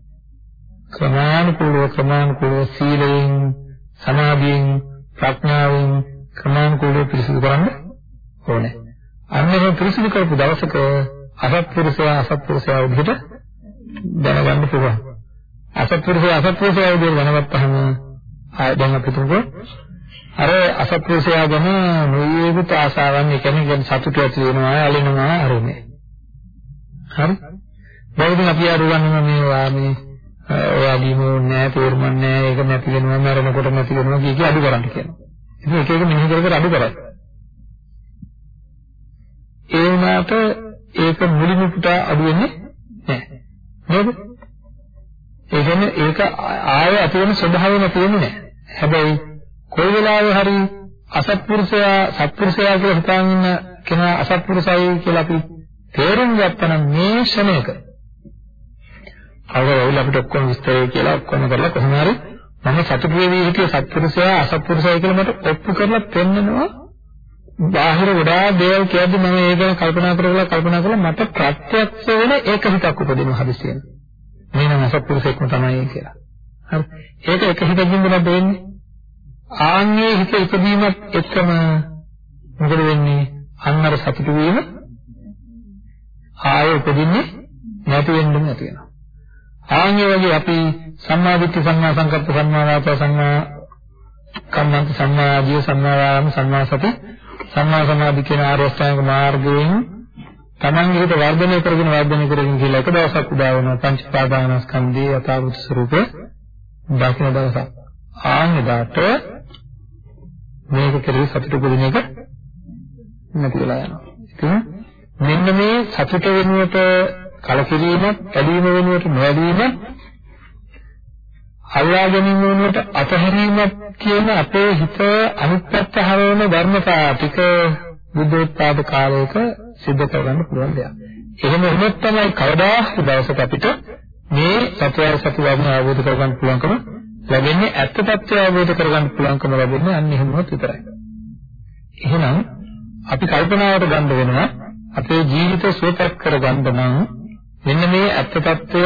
ක්‍රමානුකූලව ක්‍රමානුකූලව සීලයෙන්, සමාධියෙන්, ප්‍රඥාවෙන් ක්‍රමානුකූලව පිරිසිදු කරන්න ඕනේ. අන්න එහෙම පිරිසිදු කරපු දවසක අසත්පුරුෂයා අසත්පුරුෂයා විදිහට දැනගන්න පුළුවන්. අසත්පුරුෂය අසත්පුරුෂය විදිහට දැනගත්තාම ආය දැන් අපි තුමුකෝ අර අසත්පුරුෂයා ගැන නොයෙකුත් ආසාවන් ඒ කියන්නේ සතුට ඇති වෙනවා ඇලෙනවා අරනේ හරි? බෞද්ධ අපි අරුවන්නේ මේවා මේ ඔයාදීම නෑ තේරුම් නෑ ඒක නැති වෙනවා මරනකොට නැති වෙනවා කිය කිය අඩු කරන්න කියනවා ඉතින් එක එක මෙහෙ කර කර. අඩු කරයි ඒ වුණාට ඒක මුලින්ම පුටා අඩු වෙන්නේ නෑ නේද? ඒ කියන්නේ ඒක ආය ඇති වෙන ස්වභාවය නැතිවෙන්නේ නැහැ. හැබැයි කොයි වෙලාවෙ හරි අසත්පුරුෂයා සත්පුරුෂයා කියලා හිතාගෙන ඉන්න කෙනා අසත්පුරුෂයි කියලා අපි තේරුම් ගත්තනම් මේ ශ්‍රමයක අවවල අපිට ඔක්කොම විස්තරය කියලා ඔක්කොම කරලා කොහොම හරි මම සතුටු වෙවි හිටිය සත්පුරුෂයා අසත්පුරුෂයි කියලා මට ඔප්පු කරලා පෙන්නනවා බාහිර ගොඩාක් දේවල් කියද්දි මම ඒක ගැන කල්පනා කරලා කල්පනා කරලා මට ප්‍රත්‍යක්ෂ වෙන ඒක හිතක් උපදිනවා හදිසියෙන්. මේ නම් අසත්පුරුෂයෙක්ම තමයි කියලා. හරි. ඒක එක හිතකින් මොකද වෙන්නේ? ආන්ගේ හිත ඉදීමත් එක්කම මොකද වෙන්නේ? අන්නර සතුටු වීම ආයෙ උපදින්නේ නැති වෙන්න නැති වෙනවා. ආන්ගේ වගේ අපි සම්මා දිට්ඨි සම්මා සංකප්ප සම්මා වාචා සම්මා කම්මන්ත සම්මා ආජීව සම්මා වායාම සම්මා සති සම්මා සමාධි කියන ආර්ය අෂ්ටාංග මාර්ගයෙන් තමන්ගේ හිත වර්ධනය කරගෙන වර්ධනය කරගෙන කියලා එක දවසක් උදා වෙනවා පංච පාදානස්කන්ධයේ යථාභූත ස්වરૂපය දකින දවසක්. ආන්නෙදාට මේක කෙරෙහි සතුට පුදින එක නැති වෙලා යනවා. ඉතින් මෙන්න මේ සතුට වෙනුවට කලකිරීමක්, ඇලීම වෙනුවට නොඇලීම, අල්ලා ගැනීම වෙනුවට අතහැරීමක් කියන අපේ හිත අනිත් පැත්ත හරවන ධර්මතා ටික බුද්ධෝත්පාද කාලයක සිද්ධ කරගන්න පුළුවන් දෙයක්. එහෙම වුණොත් තමයි කවදා හරි දවසක අපිට මේ සත්‍යය සත්‍ය වර්ණ අවබෝධ කරගන්න පුළුවන්කම ලැබෙන්නේ ඇත්ත తත්වය අවබෝධ කරගන්න පුළුවන්කම ලැබෙන්නේ අන්න එහෙමවත් විතරයි. එහෙනම් අපි කල්පනාවට ගන්න වෙනවා අපේ ජීවිත සුවපත් කරගන්න නම් මෙන්න මේ ඇත්ත తත්වය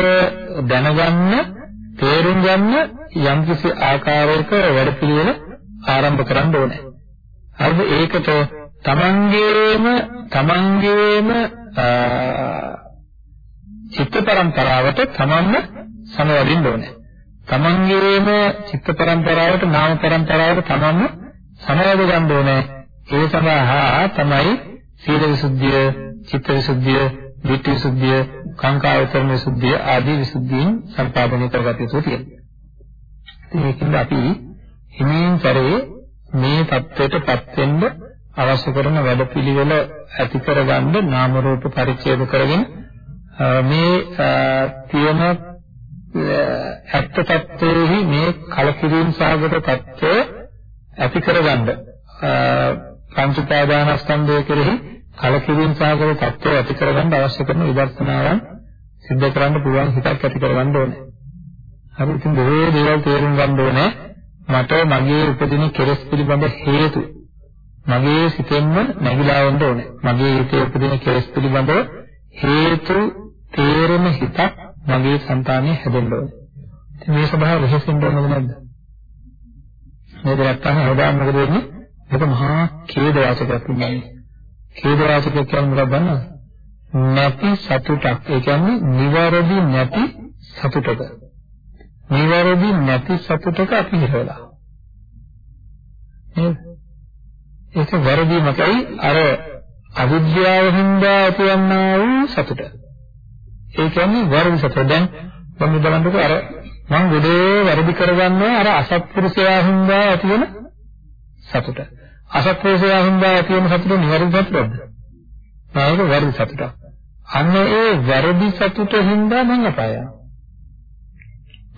දැනගන්න, තේරුම් ගන්න යම්කිසි ආකාරයක වැඩපිළිවෙල ආරම්භ කරන්න ඕනේ. හරිද? ඒකට තමන්ගේම තමන්ගේම චිත්ත පරම්පරාවට තමන්ම සමවදින්න ඕනේ. තමන්ගේම චිත්ත පරම්පරාවට නාම පරම්පරාවට තමන්ම සමවද ගන්න ඕනේ. ඒ සඳහා තමයි සීල විසුද්ධිය, චිත්ත විසුද්ධිය, ධිට්ඨි විසුද්ධිය, කාංකාවචරණ සුද්ධිය ආදී විසුද්ධියෙන් සම්පාදනය කරගත යුතු තියෙනවා. ඒකෙන් අපි හිමින් කරේ මේ தත්වයටපත් වෙන්න අවශ්‍ය කරන වැඩපිළිවෙල ඇති කරගන්න නාම රූප පරිච්ඡේද කරගෙන මේ තියෙන ඇත්ත தත්වයේ මේ කලකිරීම සහගත தත්වය ඇති කරගන්න පංච පාදානස්තන්දය කෙරෙහි කලකිරීම සාගර තත්ත්වය ඇති කරගන්න අවශ්‍ය කරන විදර්ශනාවන් සිද්ධ කරන්න පුළුවන් හිතක් ඇති කරගන්න ඕනේ. හරි ඉතින් බොහෝ දේවල් තේරුම් ගන්න ඕනේ. මට මගේ උපදින කෙලෙස් පිළිබඳ හේතු මගේ සිතෙන්ම නැగిලා වන්න ඕනේ. මගේ හිතේ උපදින කෙලෙස් පිළිබඳ හේතු තේරෙන හිතක් මගේ సంతානයේ හැදෙන්න ඕනේ. ඉතින් මේ සබහා විශේෂින් දෙන්නව නේද? මේ දෙයක් තමයි හදාන්න මොකද වෙන්නේ? ඒක මහා ඛේදවාසකයක් වෙනවා. ඛේද වාචකයක් කියන්නේ මොකක්ද දන්නවද? නැති සතුටක්. ඒ කියන්නේ නිවැරදි නැති සතුටක. නිවැරදි නැති සතුටක අපි හිරවලා. නේද? ඒක වැරදීමකයි අර අවිද්‍යාව හින්දා ඇතිවන්නා වූ සතුට. ඒ කියන්නේ වර්ණ සතුට. දැන් මම බලන්නකෝ අර මම ගොඩේ වැරදි කරගන්නවා අර අසත්පුරුෂයා හින්දා ඇතිවෙන සතුට. අසත්පුරුෂයා හින්දා ඇතිවෙන සතුට නිවැරදි සතුටද? නේද වැරදි සතුට. අන්න ඒ වැරදි සතුට හින්දා මම අපාය යනවා.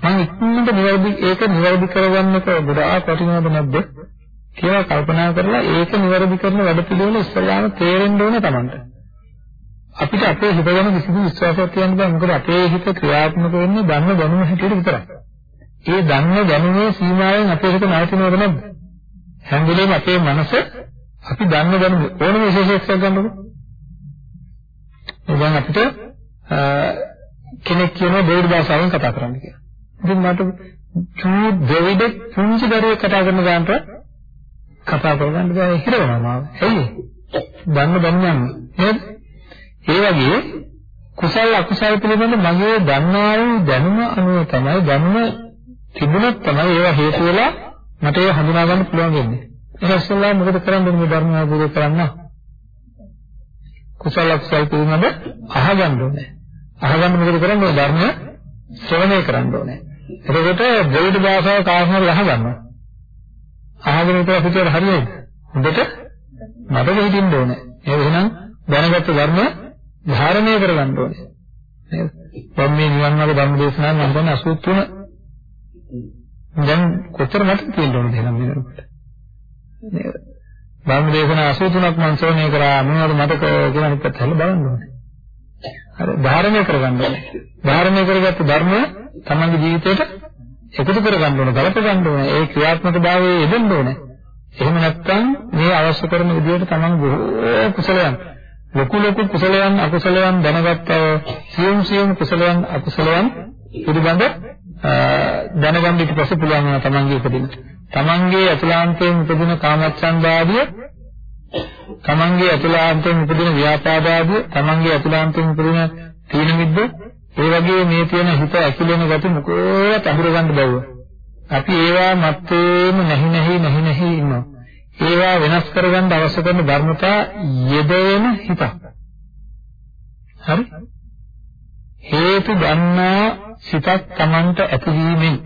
මම ඉක්මනට නිවැරදි ඒක නිවැරදි කරගන්නක ගොඩාක් වටිනවද නැද්ද කියලා කල්පනා කරලා ඒක නිවැරදි කරන වැඩ පිළිවෙල ඉස්සරහාම තේරෙන්න ඕනේ Tamanට. අපිට අපේ හිත ගැන කිසිදු විශ්වාසයක් තියන්න බෑ මොකද අපේ හිත ක්‍රියාත්මක වෙන්නේ ධර්ම දැනුම හැටියට විතරයි. ඒ ධර්ම දැනුමේ සීමාවෙන් අපේ හිත නැවතිනවද නැද්ද? හැම වෙලේම අපේ මනස අපි ධර්ම දැනුම ඕනම විශේෂයක් ගන්නකො. දැන් අපිට කෙනෙක් කියනවා බෝඩ් භාෂාවෙන් කතා කරන්න කියලා. ඉතින් මට චූ දෙවිඩ පුංචි දරුවෙක් කතා කරන ගානට කතා කරගන්න බෑ හිරවනවා මාව. ඇයි? ධර්ම දැනුම නේද? ඒ වගේ කුසල අකුසල පිළිබඳ මගේ දන්නා වූ දැනුම අනුව තමයි දැනුම තිබුණොත් තමයි ඒවා හේතු වෙලා මට ඒවා හඳුනා ගන්න පුළුවන් වෙන්නේ. ඒක ඉස්සෙල්ලා මොකද කරන්නේ මේ ධර්ම අවබෝධ කරගන්න? කුසල අකුසල පිළිබඳ අහගන්න ඕනේ. අහගන්න මොකද කරන්නේ? ධර්ම ශ්‍රවණය කරන්න ඕනේ. එතකොට දෙවිද භාෂාව කාර්යය අහගන්නවා. අහගෙන ඉතලා පිටේට හරියයිද? හොඳට මතක හිටින්න ඕනේ. ඒ එහෙනම් දැනගත්තු ධර්ම ධාරණය කරගන්න ඕනේ. නේද? දැන් මේ නිවන් මාර්ග ධර්ම දේශනාව මම දන්නේ 83 දැන් කොතර මතක තියෙන්න ඕනද එහෙනම් මේකට? නේද? ධර්ම දේශනා 83ක් මම ශ්‍රවණය කරා මොනවද මතක කියලා හිතත් හැල බලන්න ඕනේ. හරි ධාරණය කරගන්න ඕනේ. ධාරණය කරගත්තු ධර්මය තමන්ගේ ජීවිතේට එකතු කරගන්න ඕනේ, ගලප ගන්න ඕනේ. ඒ ක්‍රියාත්මක භාවයේ යෙදෙන්න ඕනේ. එහෙම නැත්නම් මේ අවශ්‍ය කරන විදිහට තමන් බොහෝ කුසලයන් ලොකු ලොකු කුසලයන් අකුසලයන් දැනගත්තව සියුම් සියුම් කුසලයන් අකුසලයන් පිළිබඳ දැනගන්න ඊට පස්සේ පුළුවන් වෙනවා තමන්ගේ උපදින. තමන්ගේ අතුලාන්තයෙන් උපදින කාමච්ඡන්දාදිය තමන්ගේ අතුලාන්තයෙන් උපදින ව්‍යාපාද ආදී තමන්ගේ අතුලාන්තයෙන් උපදින තීන මිද්ද ඒ වගේ මේ තියෙන හිත ඇකිලෙන gati මොකෝවත් අඳුර ගන්න බැරුව. අපි ඒවා මත්තේම නැහි නැහි නැහි නැහි ඉන්නවා. ඒවා වෙනස් කරගන්න අවශ්‍ය කරන ධර්මතා යෙදෙන හිතක්. හරි? හේතු ගන්නා සිතක් Tamanට ඇතිවීමෙන්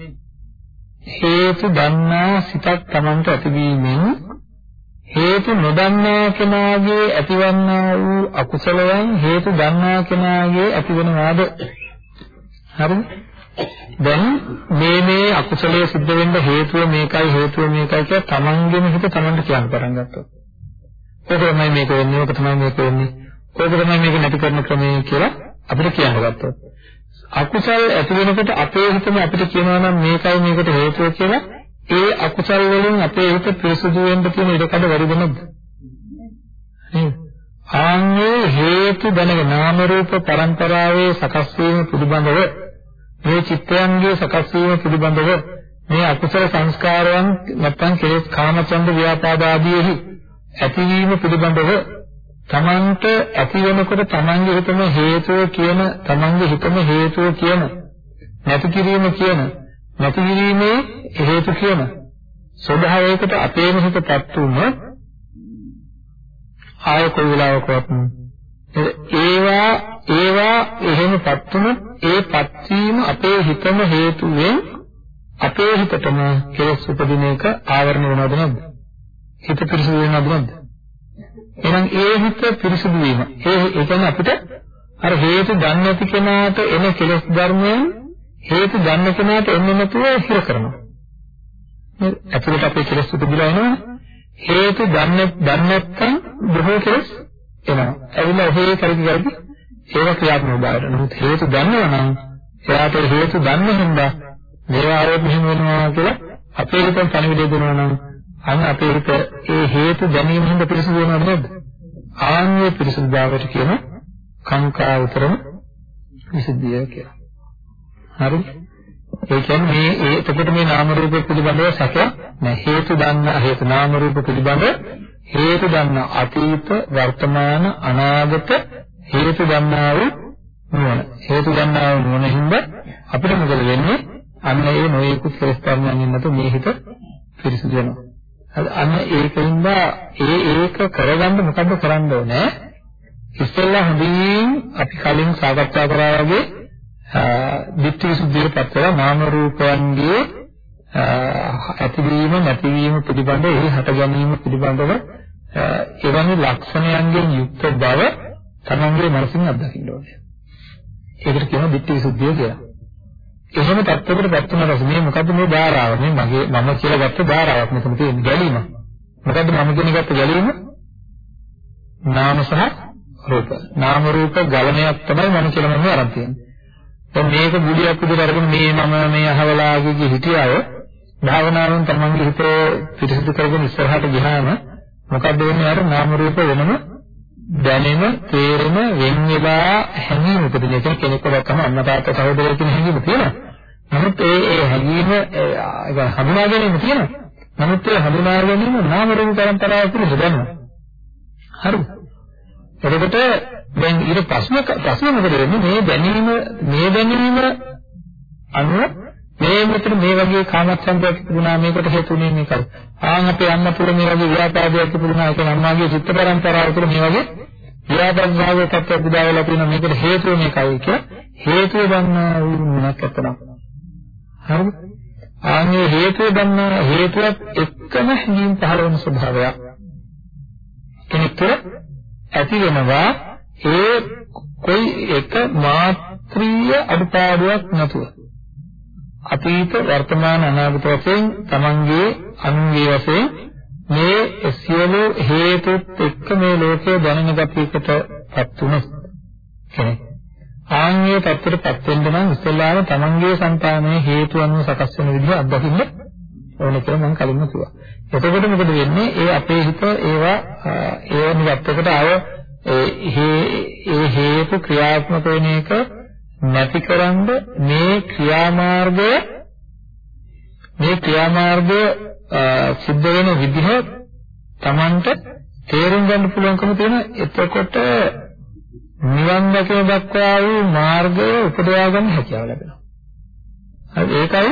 හේතු ගන්නා සිතක් Tamanට ඇතිවීමෙන් හේතු නොදන්නා කෙනාගේ ඇතිවන්නා වූ අකුසලයන් හේතු දන්නා කෙනාගේ ඇතිවෙනවාද හරිද දැන් මේ මේ අකුසලයේ සිද්ධ වෙන්න හේතුව මේකයි හේතුව මේකයි කියලා තමන්ගේම හිත තමන්ට කියන්න පටන් ගත්තා. ඒක තමයි මේක වෙන්නේ, ඕක තමයි මේක වෙන්නේ. ඕක තමයි මේක නැති කරන ක්‍රමය කියලා අපිට කියන්න ගත්තා. අකුසල් ඇති වෙනකොට අපේ හිතම අපිට කියනවා නම් මේකයි මේකට හේතුව කියලා ඒ අකුසල් වලින් අපේ හිත පිරිසුදු වෙන්න තියෙන ඉඩකඩ වැඩිද නැද්ද? නේද? ආන්නේ හේතු දැනගෙන නාම රූප පරම්පරාවේ සකස් වීම පිළිබඳව මේ චිත්තයන්ගේ සකස් වීම පිළිබඳව මේ අකුසල සංස්කාරයන් නැත්නම් කෙලෙස් කාමචන්ද ව්‍යාපාද ආදීෙහි ඇතිවීම පිළිබඳව තමන්ට ඇති වෙනකොට තමන්ගේ හිතම හේතුව කියන තමන්ගේ හිතම හේතුව කියන නැති කිරීම කියන නැති කිරීමේ හේතු කියන ස්වභාවයකට අපේම හිතපත් වුණොත් ආය කොයි වෙලාවකවත් ඒවා ඒවා එහෙමපත් වුණොත් ඒපත් වීම අපේ හිතම හේතුවෙන් අපේ හිතටම කෙලස් උපදින එක ආවරණය වෙනවද නැද්ද? හිත පිරිසුදු වෙනවද නැද්ද? එහෙනම් ඒ හිත පිරිසුදු වීම ඒ ඒ කියන්නේ අපිට අර හේතු ගන්න නැති කෙනාට එන කෙලස් ධර්මයන් හේතු ගන්න කෙනාට එන්නේ නැතුව හිර කරනවා. මේ ඇතුළට අපේ කෙලස් උපදිලා එනවනේ. හේතු ගන්න ගන්න නැත්නම් බොහෝ කෙලස් එනවා. ඇවිල්ලා ඔහේ කරදි කරදි ඒක ක්‍රියාත්මක බවට. නමුත් හේතු ගන්නවා නම් එයාට හේතු ගන්න හින්දා මේවා ආරෝප හිම වෙනවා කියලා අපේ හිතෙන් පණිවිඩය දෙනවා නම් අන්න අපේ හිත ඒ හේතු ගැනීම හින්දා පිරිසුදු වෙනවද නැද්ද? ආන්‍ය පිරිසුදුතාවයට කියන කාංකා උතරම විසුද්ධිය කියලා. හරි? ඒ කියන්නේ මේ ඒ එතකොට මේ නාම රූප පිළිබඳව සැක නැහැ. හේතු දන්න හේතු නාම රූප පිළිබඳ හේතු දන්න අතීත වර්තමාන අනාගත හේතු ගන්නා වූ නුවණ. හේතු ගන්නා වූ නුවණ හින්දා අපිට මොකද වෙන්නේ? අන්න ඒ නොයෙකුත් ශ්‍රේෂ්ඨයන්ගෙන් ඉන්නතු මේ හිත පිරිසිදු වෙනවා. අන්න ඒකින්ද ඒ ඒක කරගන්න මොකද්ද කරන්න ඕනේ? ඉස්සෙල්ලා හොඳින් අපි කලින් සාකච්ඡා කරා වගේ ditthi visuddhiයට පත්වලා නාම රූපයන්ගේ ඇතිවීම නැතිවීම පිළිබඳ ඒ හට ගැනීම පිළිබඳව එවැනි ලක්ෂණයන්ගෙන් යුක්ත බව තමන්ගේ මනසින් අත්දකින්න ඕනේ. ඒකට කියනවා ditthi visuddhiය කියලා. එහෙම තත්ත්වයකට පත් වුණා රස මේ මොකද්ද මේ ධාරාව මේ මගේ මම කියලා ගත්ත ධාරාවක් මෙතන තියෙන ගැලීම. මොකද්ද මම කියන ගත්ත ගැලීම? නාම සහ රූප. නාම රූප ගලණයක් තමයි මම කියලා මම අරන් තියෙන්නේ. දැන් මේක බුලියක් විදිහට අරගෙන මේ මම මේ අහවලාගේ හිටිය අය භාවනාවෙන් තමන්ගේ හිත පිරිසිදු කරගෙන ඉස්සරහට ගියාම මොකද්ද වෙන්නේ අර නාම රූප වෙනම දැනෙන, තේරෙන, වෙන් වෙලා හැඟීම උපදින එක කෙනෙක්ව දැක්කම අම්මා තාත්තා සහෝදරයෝ කියන හැඟීම තියෙනවා. නමුත් ඒ ඒ හැඟීම ඒක හඳුනා ගැනීම තියෙනවා. නමුත් ඒ හඳුනා ගැනීම නාම රූප පරම්පරාව තුළ හදනවා. හරිද? එතකොට දැන් ඊට ප්‍රශ්න ප්‍රශ්න මොකද වෙන්නේ මේ දැනීම මේ දැනීම අනුව මේ මෙතන මේ වගේ කාමච්ඡන්දයක් තිබුණා මේකට හේතුුනේ මේකයි. ආන් අපේ අන්න පුර මේ වගේ ව්‍යාපාදයක් තිබුණා ඒක අම්මාගේ චිත්ත පරම්පරාව තුළ මේ වගේ ව්‍යාපාද භාවයේ තත්ත්වයක් උදා වෙලා තියෙනවා මේකට හේතුව මේකයි කියලා හේතුව ගන්නා වුණක් ඇත්තනම්. හරිද? ආන්ගේ හේතුව ගන්නා හේතුවත් එක්කම හැඟීම් පහළ වෙන ස්වභාවයක්. කෙනෙක් තුළ ඇති වෙනවා ඒ કોઈ එක මාත්‍රීය අඩුපාඩුවක් නැතුව අතීත වර්තමාන අනාගත වශයෙන් තමන්ගේ අනුන්ගේ වශයෙන් මේ සියලු හේතුත් එක්ක මේ ලෝකය දැනෙන ගතියකටපත් වුණොත් කෙනෙක් ආන්ගේ පැත්තටපත් වෙන්න නම් ඉස්සෙල්ලාම තමන්ගේ సంతානයේ හේතු අනුව සකස් වෙන විදිහ අත්දකින්න ඕනේ කියලා මම කලින්ම කිව්වා. එතකොට මොකද වෙන්නේ? ඒ අපේ හිත ඒවා ඒ නිගත්තකට ආව ඒ හේතු ක්‍රියාත්මක වෙන එක නැතිකරන්න මේ ක්‍රියාමාර්ගය මේ ක්‍රියාමාර්ගය සිද්ධ වෙන විදිහ Tamanට තේරුම් ගන්න පුළුවන්කම තියෙන එතකොට නිවන් දැකීම දක්වා වූ මාර්ගය උපදවා ගන්න හැකියාව ලැබෙනවා. හරි ඒකයි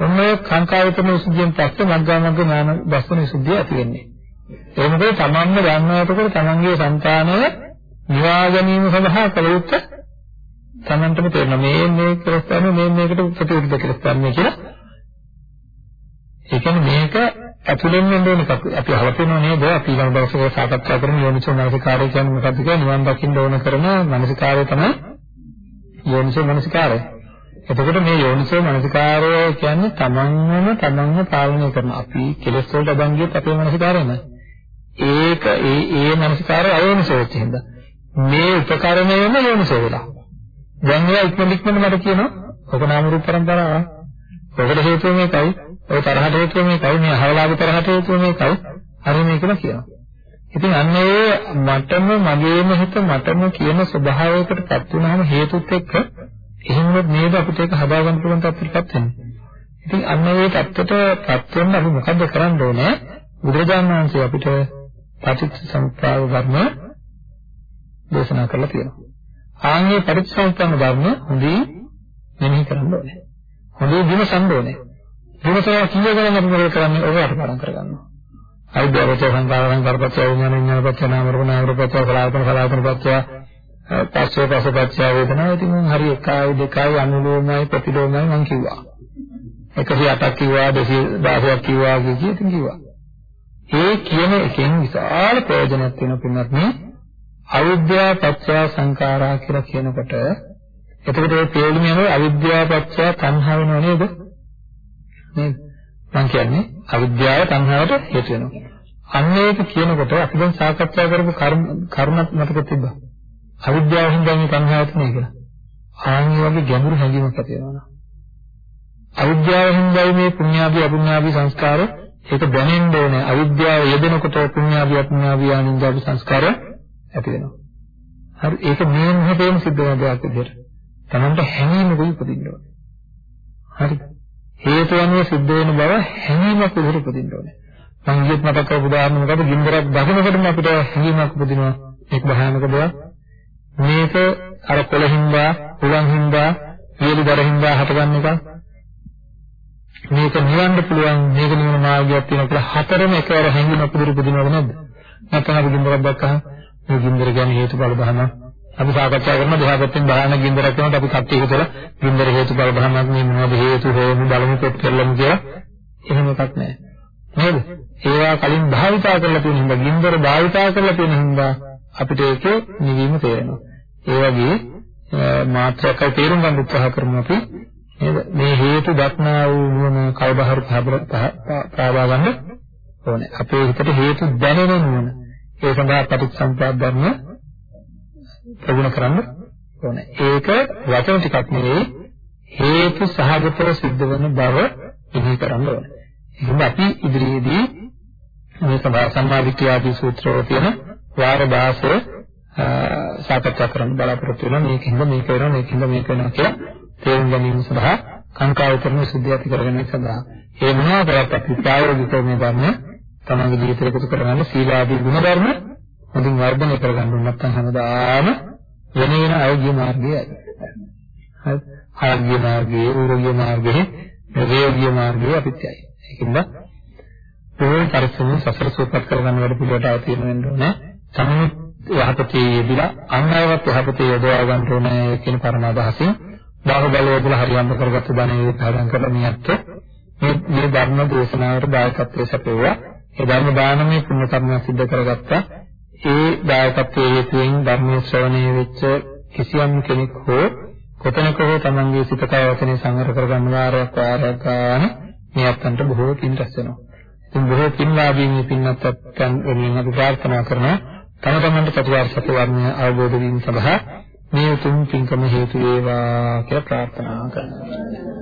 ඔන්න ඔය කාංකායතන විසුද්ධියෙන් පස්සේ මග්ගාමග්ග ඥාන දර්ශන විසුද්ධිය ඇති වෙන්නේ. ඒ මොකද තමන්ම දන්නකොට තමන්ගේ సంతානය නිවා ගැනීම සඳහා කළ යුත්තේ තමන්ටම තේරෙනවා මේ මේ කරස්තන්නේ මේ මේකට ප්‍රතිවිරුද්ධ කරස්තන්නේ කියලා. ඒ කියන්නේ මේක ඇතුළෙන් වෙන එකක් අපි අහලා තියෙනව නේද අපි ඊළඟ දවසේ සාකච්ඡා කරමු යෝනිසෝ මනසිකාරය කියන්නේ මොකක්ද කියලා නිවන් දකින්න ඕන කරන මනසිකාරය තමයි යෝනිසෝ මනසිකාරය. එතකොට මේ යෝනිසෝ මනසිකාරය කියන්නේ තමන්වම තමන්ව පාලනය කරන අපි කෙලෙස් වලට අදංගියත් අපේ මනසිකාරය නෑ. ඒක ඒ ඒ මනසිකාරය අයෝනිසෝ වෙච්ච හින්දා මේ උපකරණයම යෝනිසෝ වෙලා. දැන් ඒවා ඉක්මන ඉක්මන මට කියනවා ඔක නාම රූප පරම්පරාව. ඔකට හේතුව මේකයි. ඔය තරහට හේතුව මේකයි. මේ අහවලාගේ තරහට හේතුව මේකයි. හරි මේ කියලා කියනවා. ඉතින් අන්න ඒ මටම මගේම හිත මටම කියන ස්වභාවයකටපත් වුණාම හේතුත් එක්ක එහෙමවත් නේද අපිට ඒක හදාගන්න පුළුවන් තත්ත්වයකටපත් වෙන්නේ. ඉතින් අන්න ඒ තත්ත්වයටපත් වෙන්න අපි මොකද්ද කරන්න ඕනේ? බුදුරජාණන් වහන්සේ අපිට පටිච්ච සමුප්පාද ධර්ම දේශනා කරලා තියෙනවා. ආන්ගේ පරිච්ඡේදන ධර්ම හොඳින් මෙනෙහි කරන්න ඕනේ. හොඳින් විමසන්න ඕනේ. විමසලා කීයකම අපි මොකද කරන්නේ? ඔබ අටපාඩම් කරගන්නවා. අවිද්‍යාවච සංකාර සංකාරපච්චය විඥාන විඥානපච්චය නාම රූප නාම රූපච්චය සලආයතන සලආයතනපච්චය පස්සේ පස්සේ පච්චය වේදනා ඉතින් මම හරි එකයි දෙකයි අනුලෝමයි ප්‍රතිලෝමයි මම කිව්වා. 108ක් කිව්වා 216ක් කිව්වා කිය ඉතින් කිව්වා. ඒ කියන එකෙන් විශාල ප්‍රයෝජනයක් වෙන පින්නත් මේ අවිද්‍යාව පත්‍ය සංඛාරා කියලා කියනකොට එතකොට ඒ තේරුම යනවා අවිද්‍යාව පත්‍ය තණ්හා වෙනව නේද? නේද? මම කියන්නේ අවිද්‍යාව තණ්හාවට හේතු වෙනවා. අන්න ඒක කියනකොට අපි දැන් සාකච්ඡා කරපු කරුණක් මතක තිබ්බා. අවිද්‍යාවෙන් දැන් මේ තණ්හාව තියෙනවා කියලා. ආන්ගේ වගේ ගැඹුරු හැඟීමක් ඇති වෙනවා. අවිද්‍යාවෙන් දැයි මේ පුණ්‍යාභි අපුණ්‍යාභි සංස්කාර ඒක දැනෙන්න ඕනේ. අවිද්‍යාව යෙදෙනකොට පුණ්‍යාභි අපුණ්‍යාභි ආනින්දාභි සංස්කාර ඇති වෙනවා. හරි ඒක මේ මොහොතේම සිද්ධ වෙන දෙයක් විදිහට. Tamanට හැඟීමකුයි උපදින්න ඕනේ. හරි. හේතු අනුව සිද්ධ වෙන බව හැඟීමක් විදිහට උපදින්න ඕනේ. මම ඊයේත් මතක් කරපු උදාහරණ මොකද ගින්දරක් දකිනකොටම අපිට හැඟීමක් උපදිනවා. ඒක භයානක දෙයක්. මේක අර කොළින්දා, උලන්හින්දා, පියලිදරින්දා හටගන්න එක. මේක නිවන්න පුළුවන් මේක නිවන මාර්ගයක් තියෙනවා කියලා හතරම එකවර හැඟීමක් විදිහට උපදිනවද නැද්ද? නැත්නම් අපි ගින්දරක් දැක්කහම මේ ගින්දර කියන්නේ හේතුඵල ධර්ම. අපි සාකච්ඡා කරන දෙහා පැත්තෙන් බලන ගින්දරක් වෙනකොට අපි කට්ටිය හිතලා ගින්දර හේතුඵල ධර්මයක් මේ මොනවද හේතු හොයමු බලමු පොත් කරලමු කියලා. එහෙම එකක් නැහැ. නේද? ඒවා කලින් භාවිතා කරලා තියෙන හින්දා ගින්දර භාවිතා කරලා තියෙන හින්දා අපිට ඒකේ නිවීම තේරෙනවා. ඒ වගේ මාත්‍රයක් තේරුම් ගන්න උත්සාහ කරමු අපි. නේද? මේ හේතු දක්නා වූ නුවණ කවදාහරි පාවා ගන්න ඕනේ. අපේ හිතට හේතු දැනෙන නුවණ ඒ සඳහා පටිච්චසමුප්පාද ධර්ම ප්‍රගුණ කරන්න ඕනේ. ඒක වචන ටිකක් නෙවෙයි හේතු සහගතව සිද්ධ වෙන බව ඉහි කරන්න ඕනේ. එහෙනම් අපි ඉදිරියේදී මේ සම්මාදිට්ඨිය ආදී සූත්‍රවල තියෙන වාර 16 සාකච්ඡා කරන්න බලාපොරොත්තු වෙනවා. මේකින්ද මේක වෙනවා මේකින්ද මේක වෙනවා කියලා තේරුම් ගැනීම සඳහා කාංකාව කරන සිද්ධිය ඇති කරගැනීම සඳහා ඒ මොනවා කරත් අපි ප්‍රායෝගිකව මේ ධර්ම තමන්ගේ ජීවිතයට එකතු කරගන්න සීලාදී ගුණ ධර්ම හොඳින් වර්ධනය කරගන්න ඕන නැත්නම් හැමදාම වෙන වෙන ආයෝග්‍ය මාර්ගයයි. හරි. ආර්ය මාර්ගයේ, ඌර්ය මාර්ගයේ, වේග්‍ය මාර්ගයේ අපිට යයි. ඒකින්ද පොල් පරිස්සම සසර සූපත් කරගන්න වැඩ පිළිවෙලට අවතීන වෙන්න ඕනේ. සම්මුත් යහපතේ යෙදিলা අන් අයවත් යහපතේ යොදවා ගන්න ඕනේ කියන පරමාදහසින් බාහුවල යොදලා හරියම්බ කරගත්ත ධනෙ පහදම් කරලා මියත් මේ මේ ධර්ම දේශනාවට දායකත්වයේ සැපෙවුවා. ඒ ධර්ම දානමය පුණ්‍ය කර්මය සිද්ධ කරගත්තා. ඒ දායකත්වයේ හේතුවෙන් ධර්මයේ ශ්‍රවණය වෙච්ච කිසියම් කෙනෙක් හෝ කොතනක හෝ තමන්ගේ සිත කය වචනේ සංවර කරගන්න වාරයක් වාරයක් ගන්න මේ අත්තන්ට බොහෝ පින් රැස් වෙනවා. ඉතින් බොහෝ පින්ලාභී මේ පින්වත් අත්තන් වෙනින් අපි ප්‍රාර්ථනා කරනවා තම තමන්ට චතුරාර්ය සත්‍ය ධර්මය අවබෝධ වීම සඳහා මේ උතුම් පින්කම හේතු වේවා කියලා ප්‍රාර්ථනා කරනවා.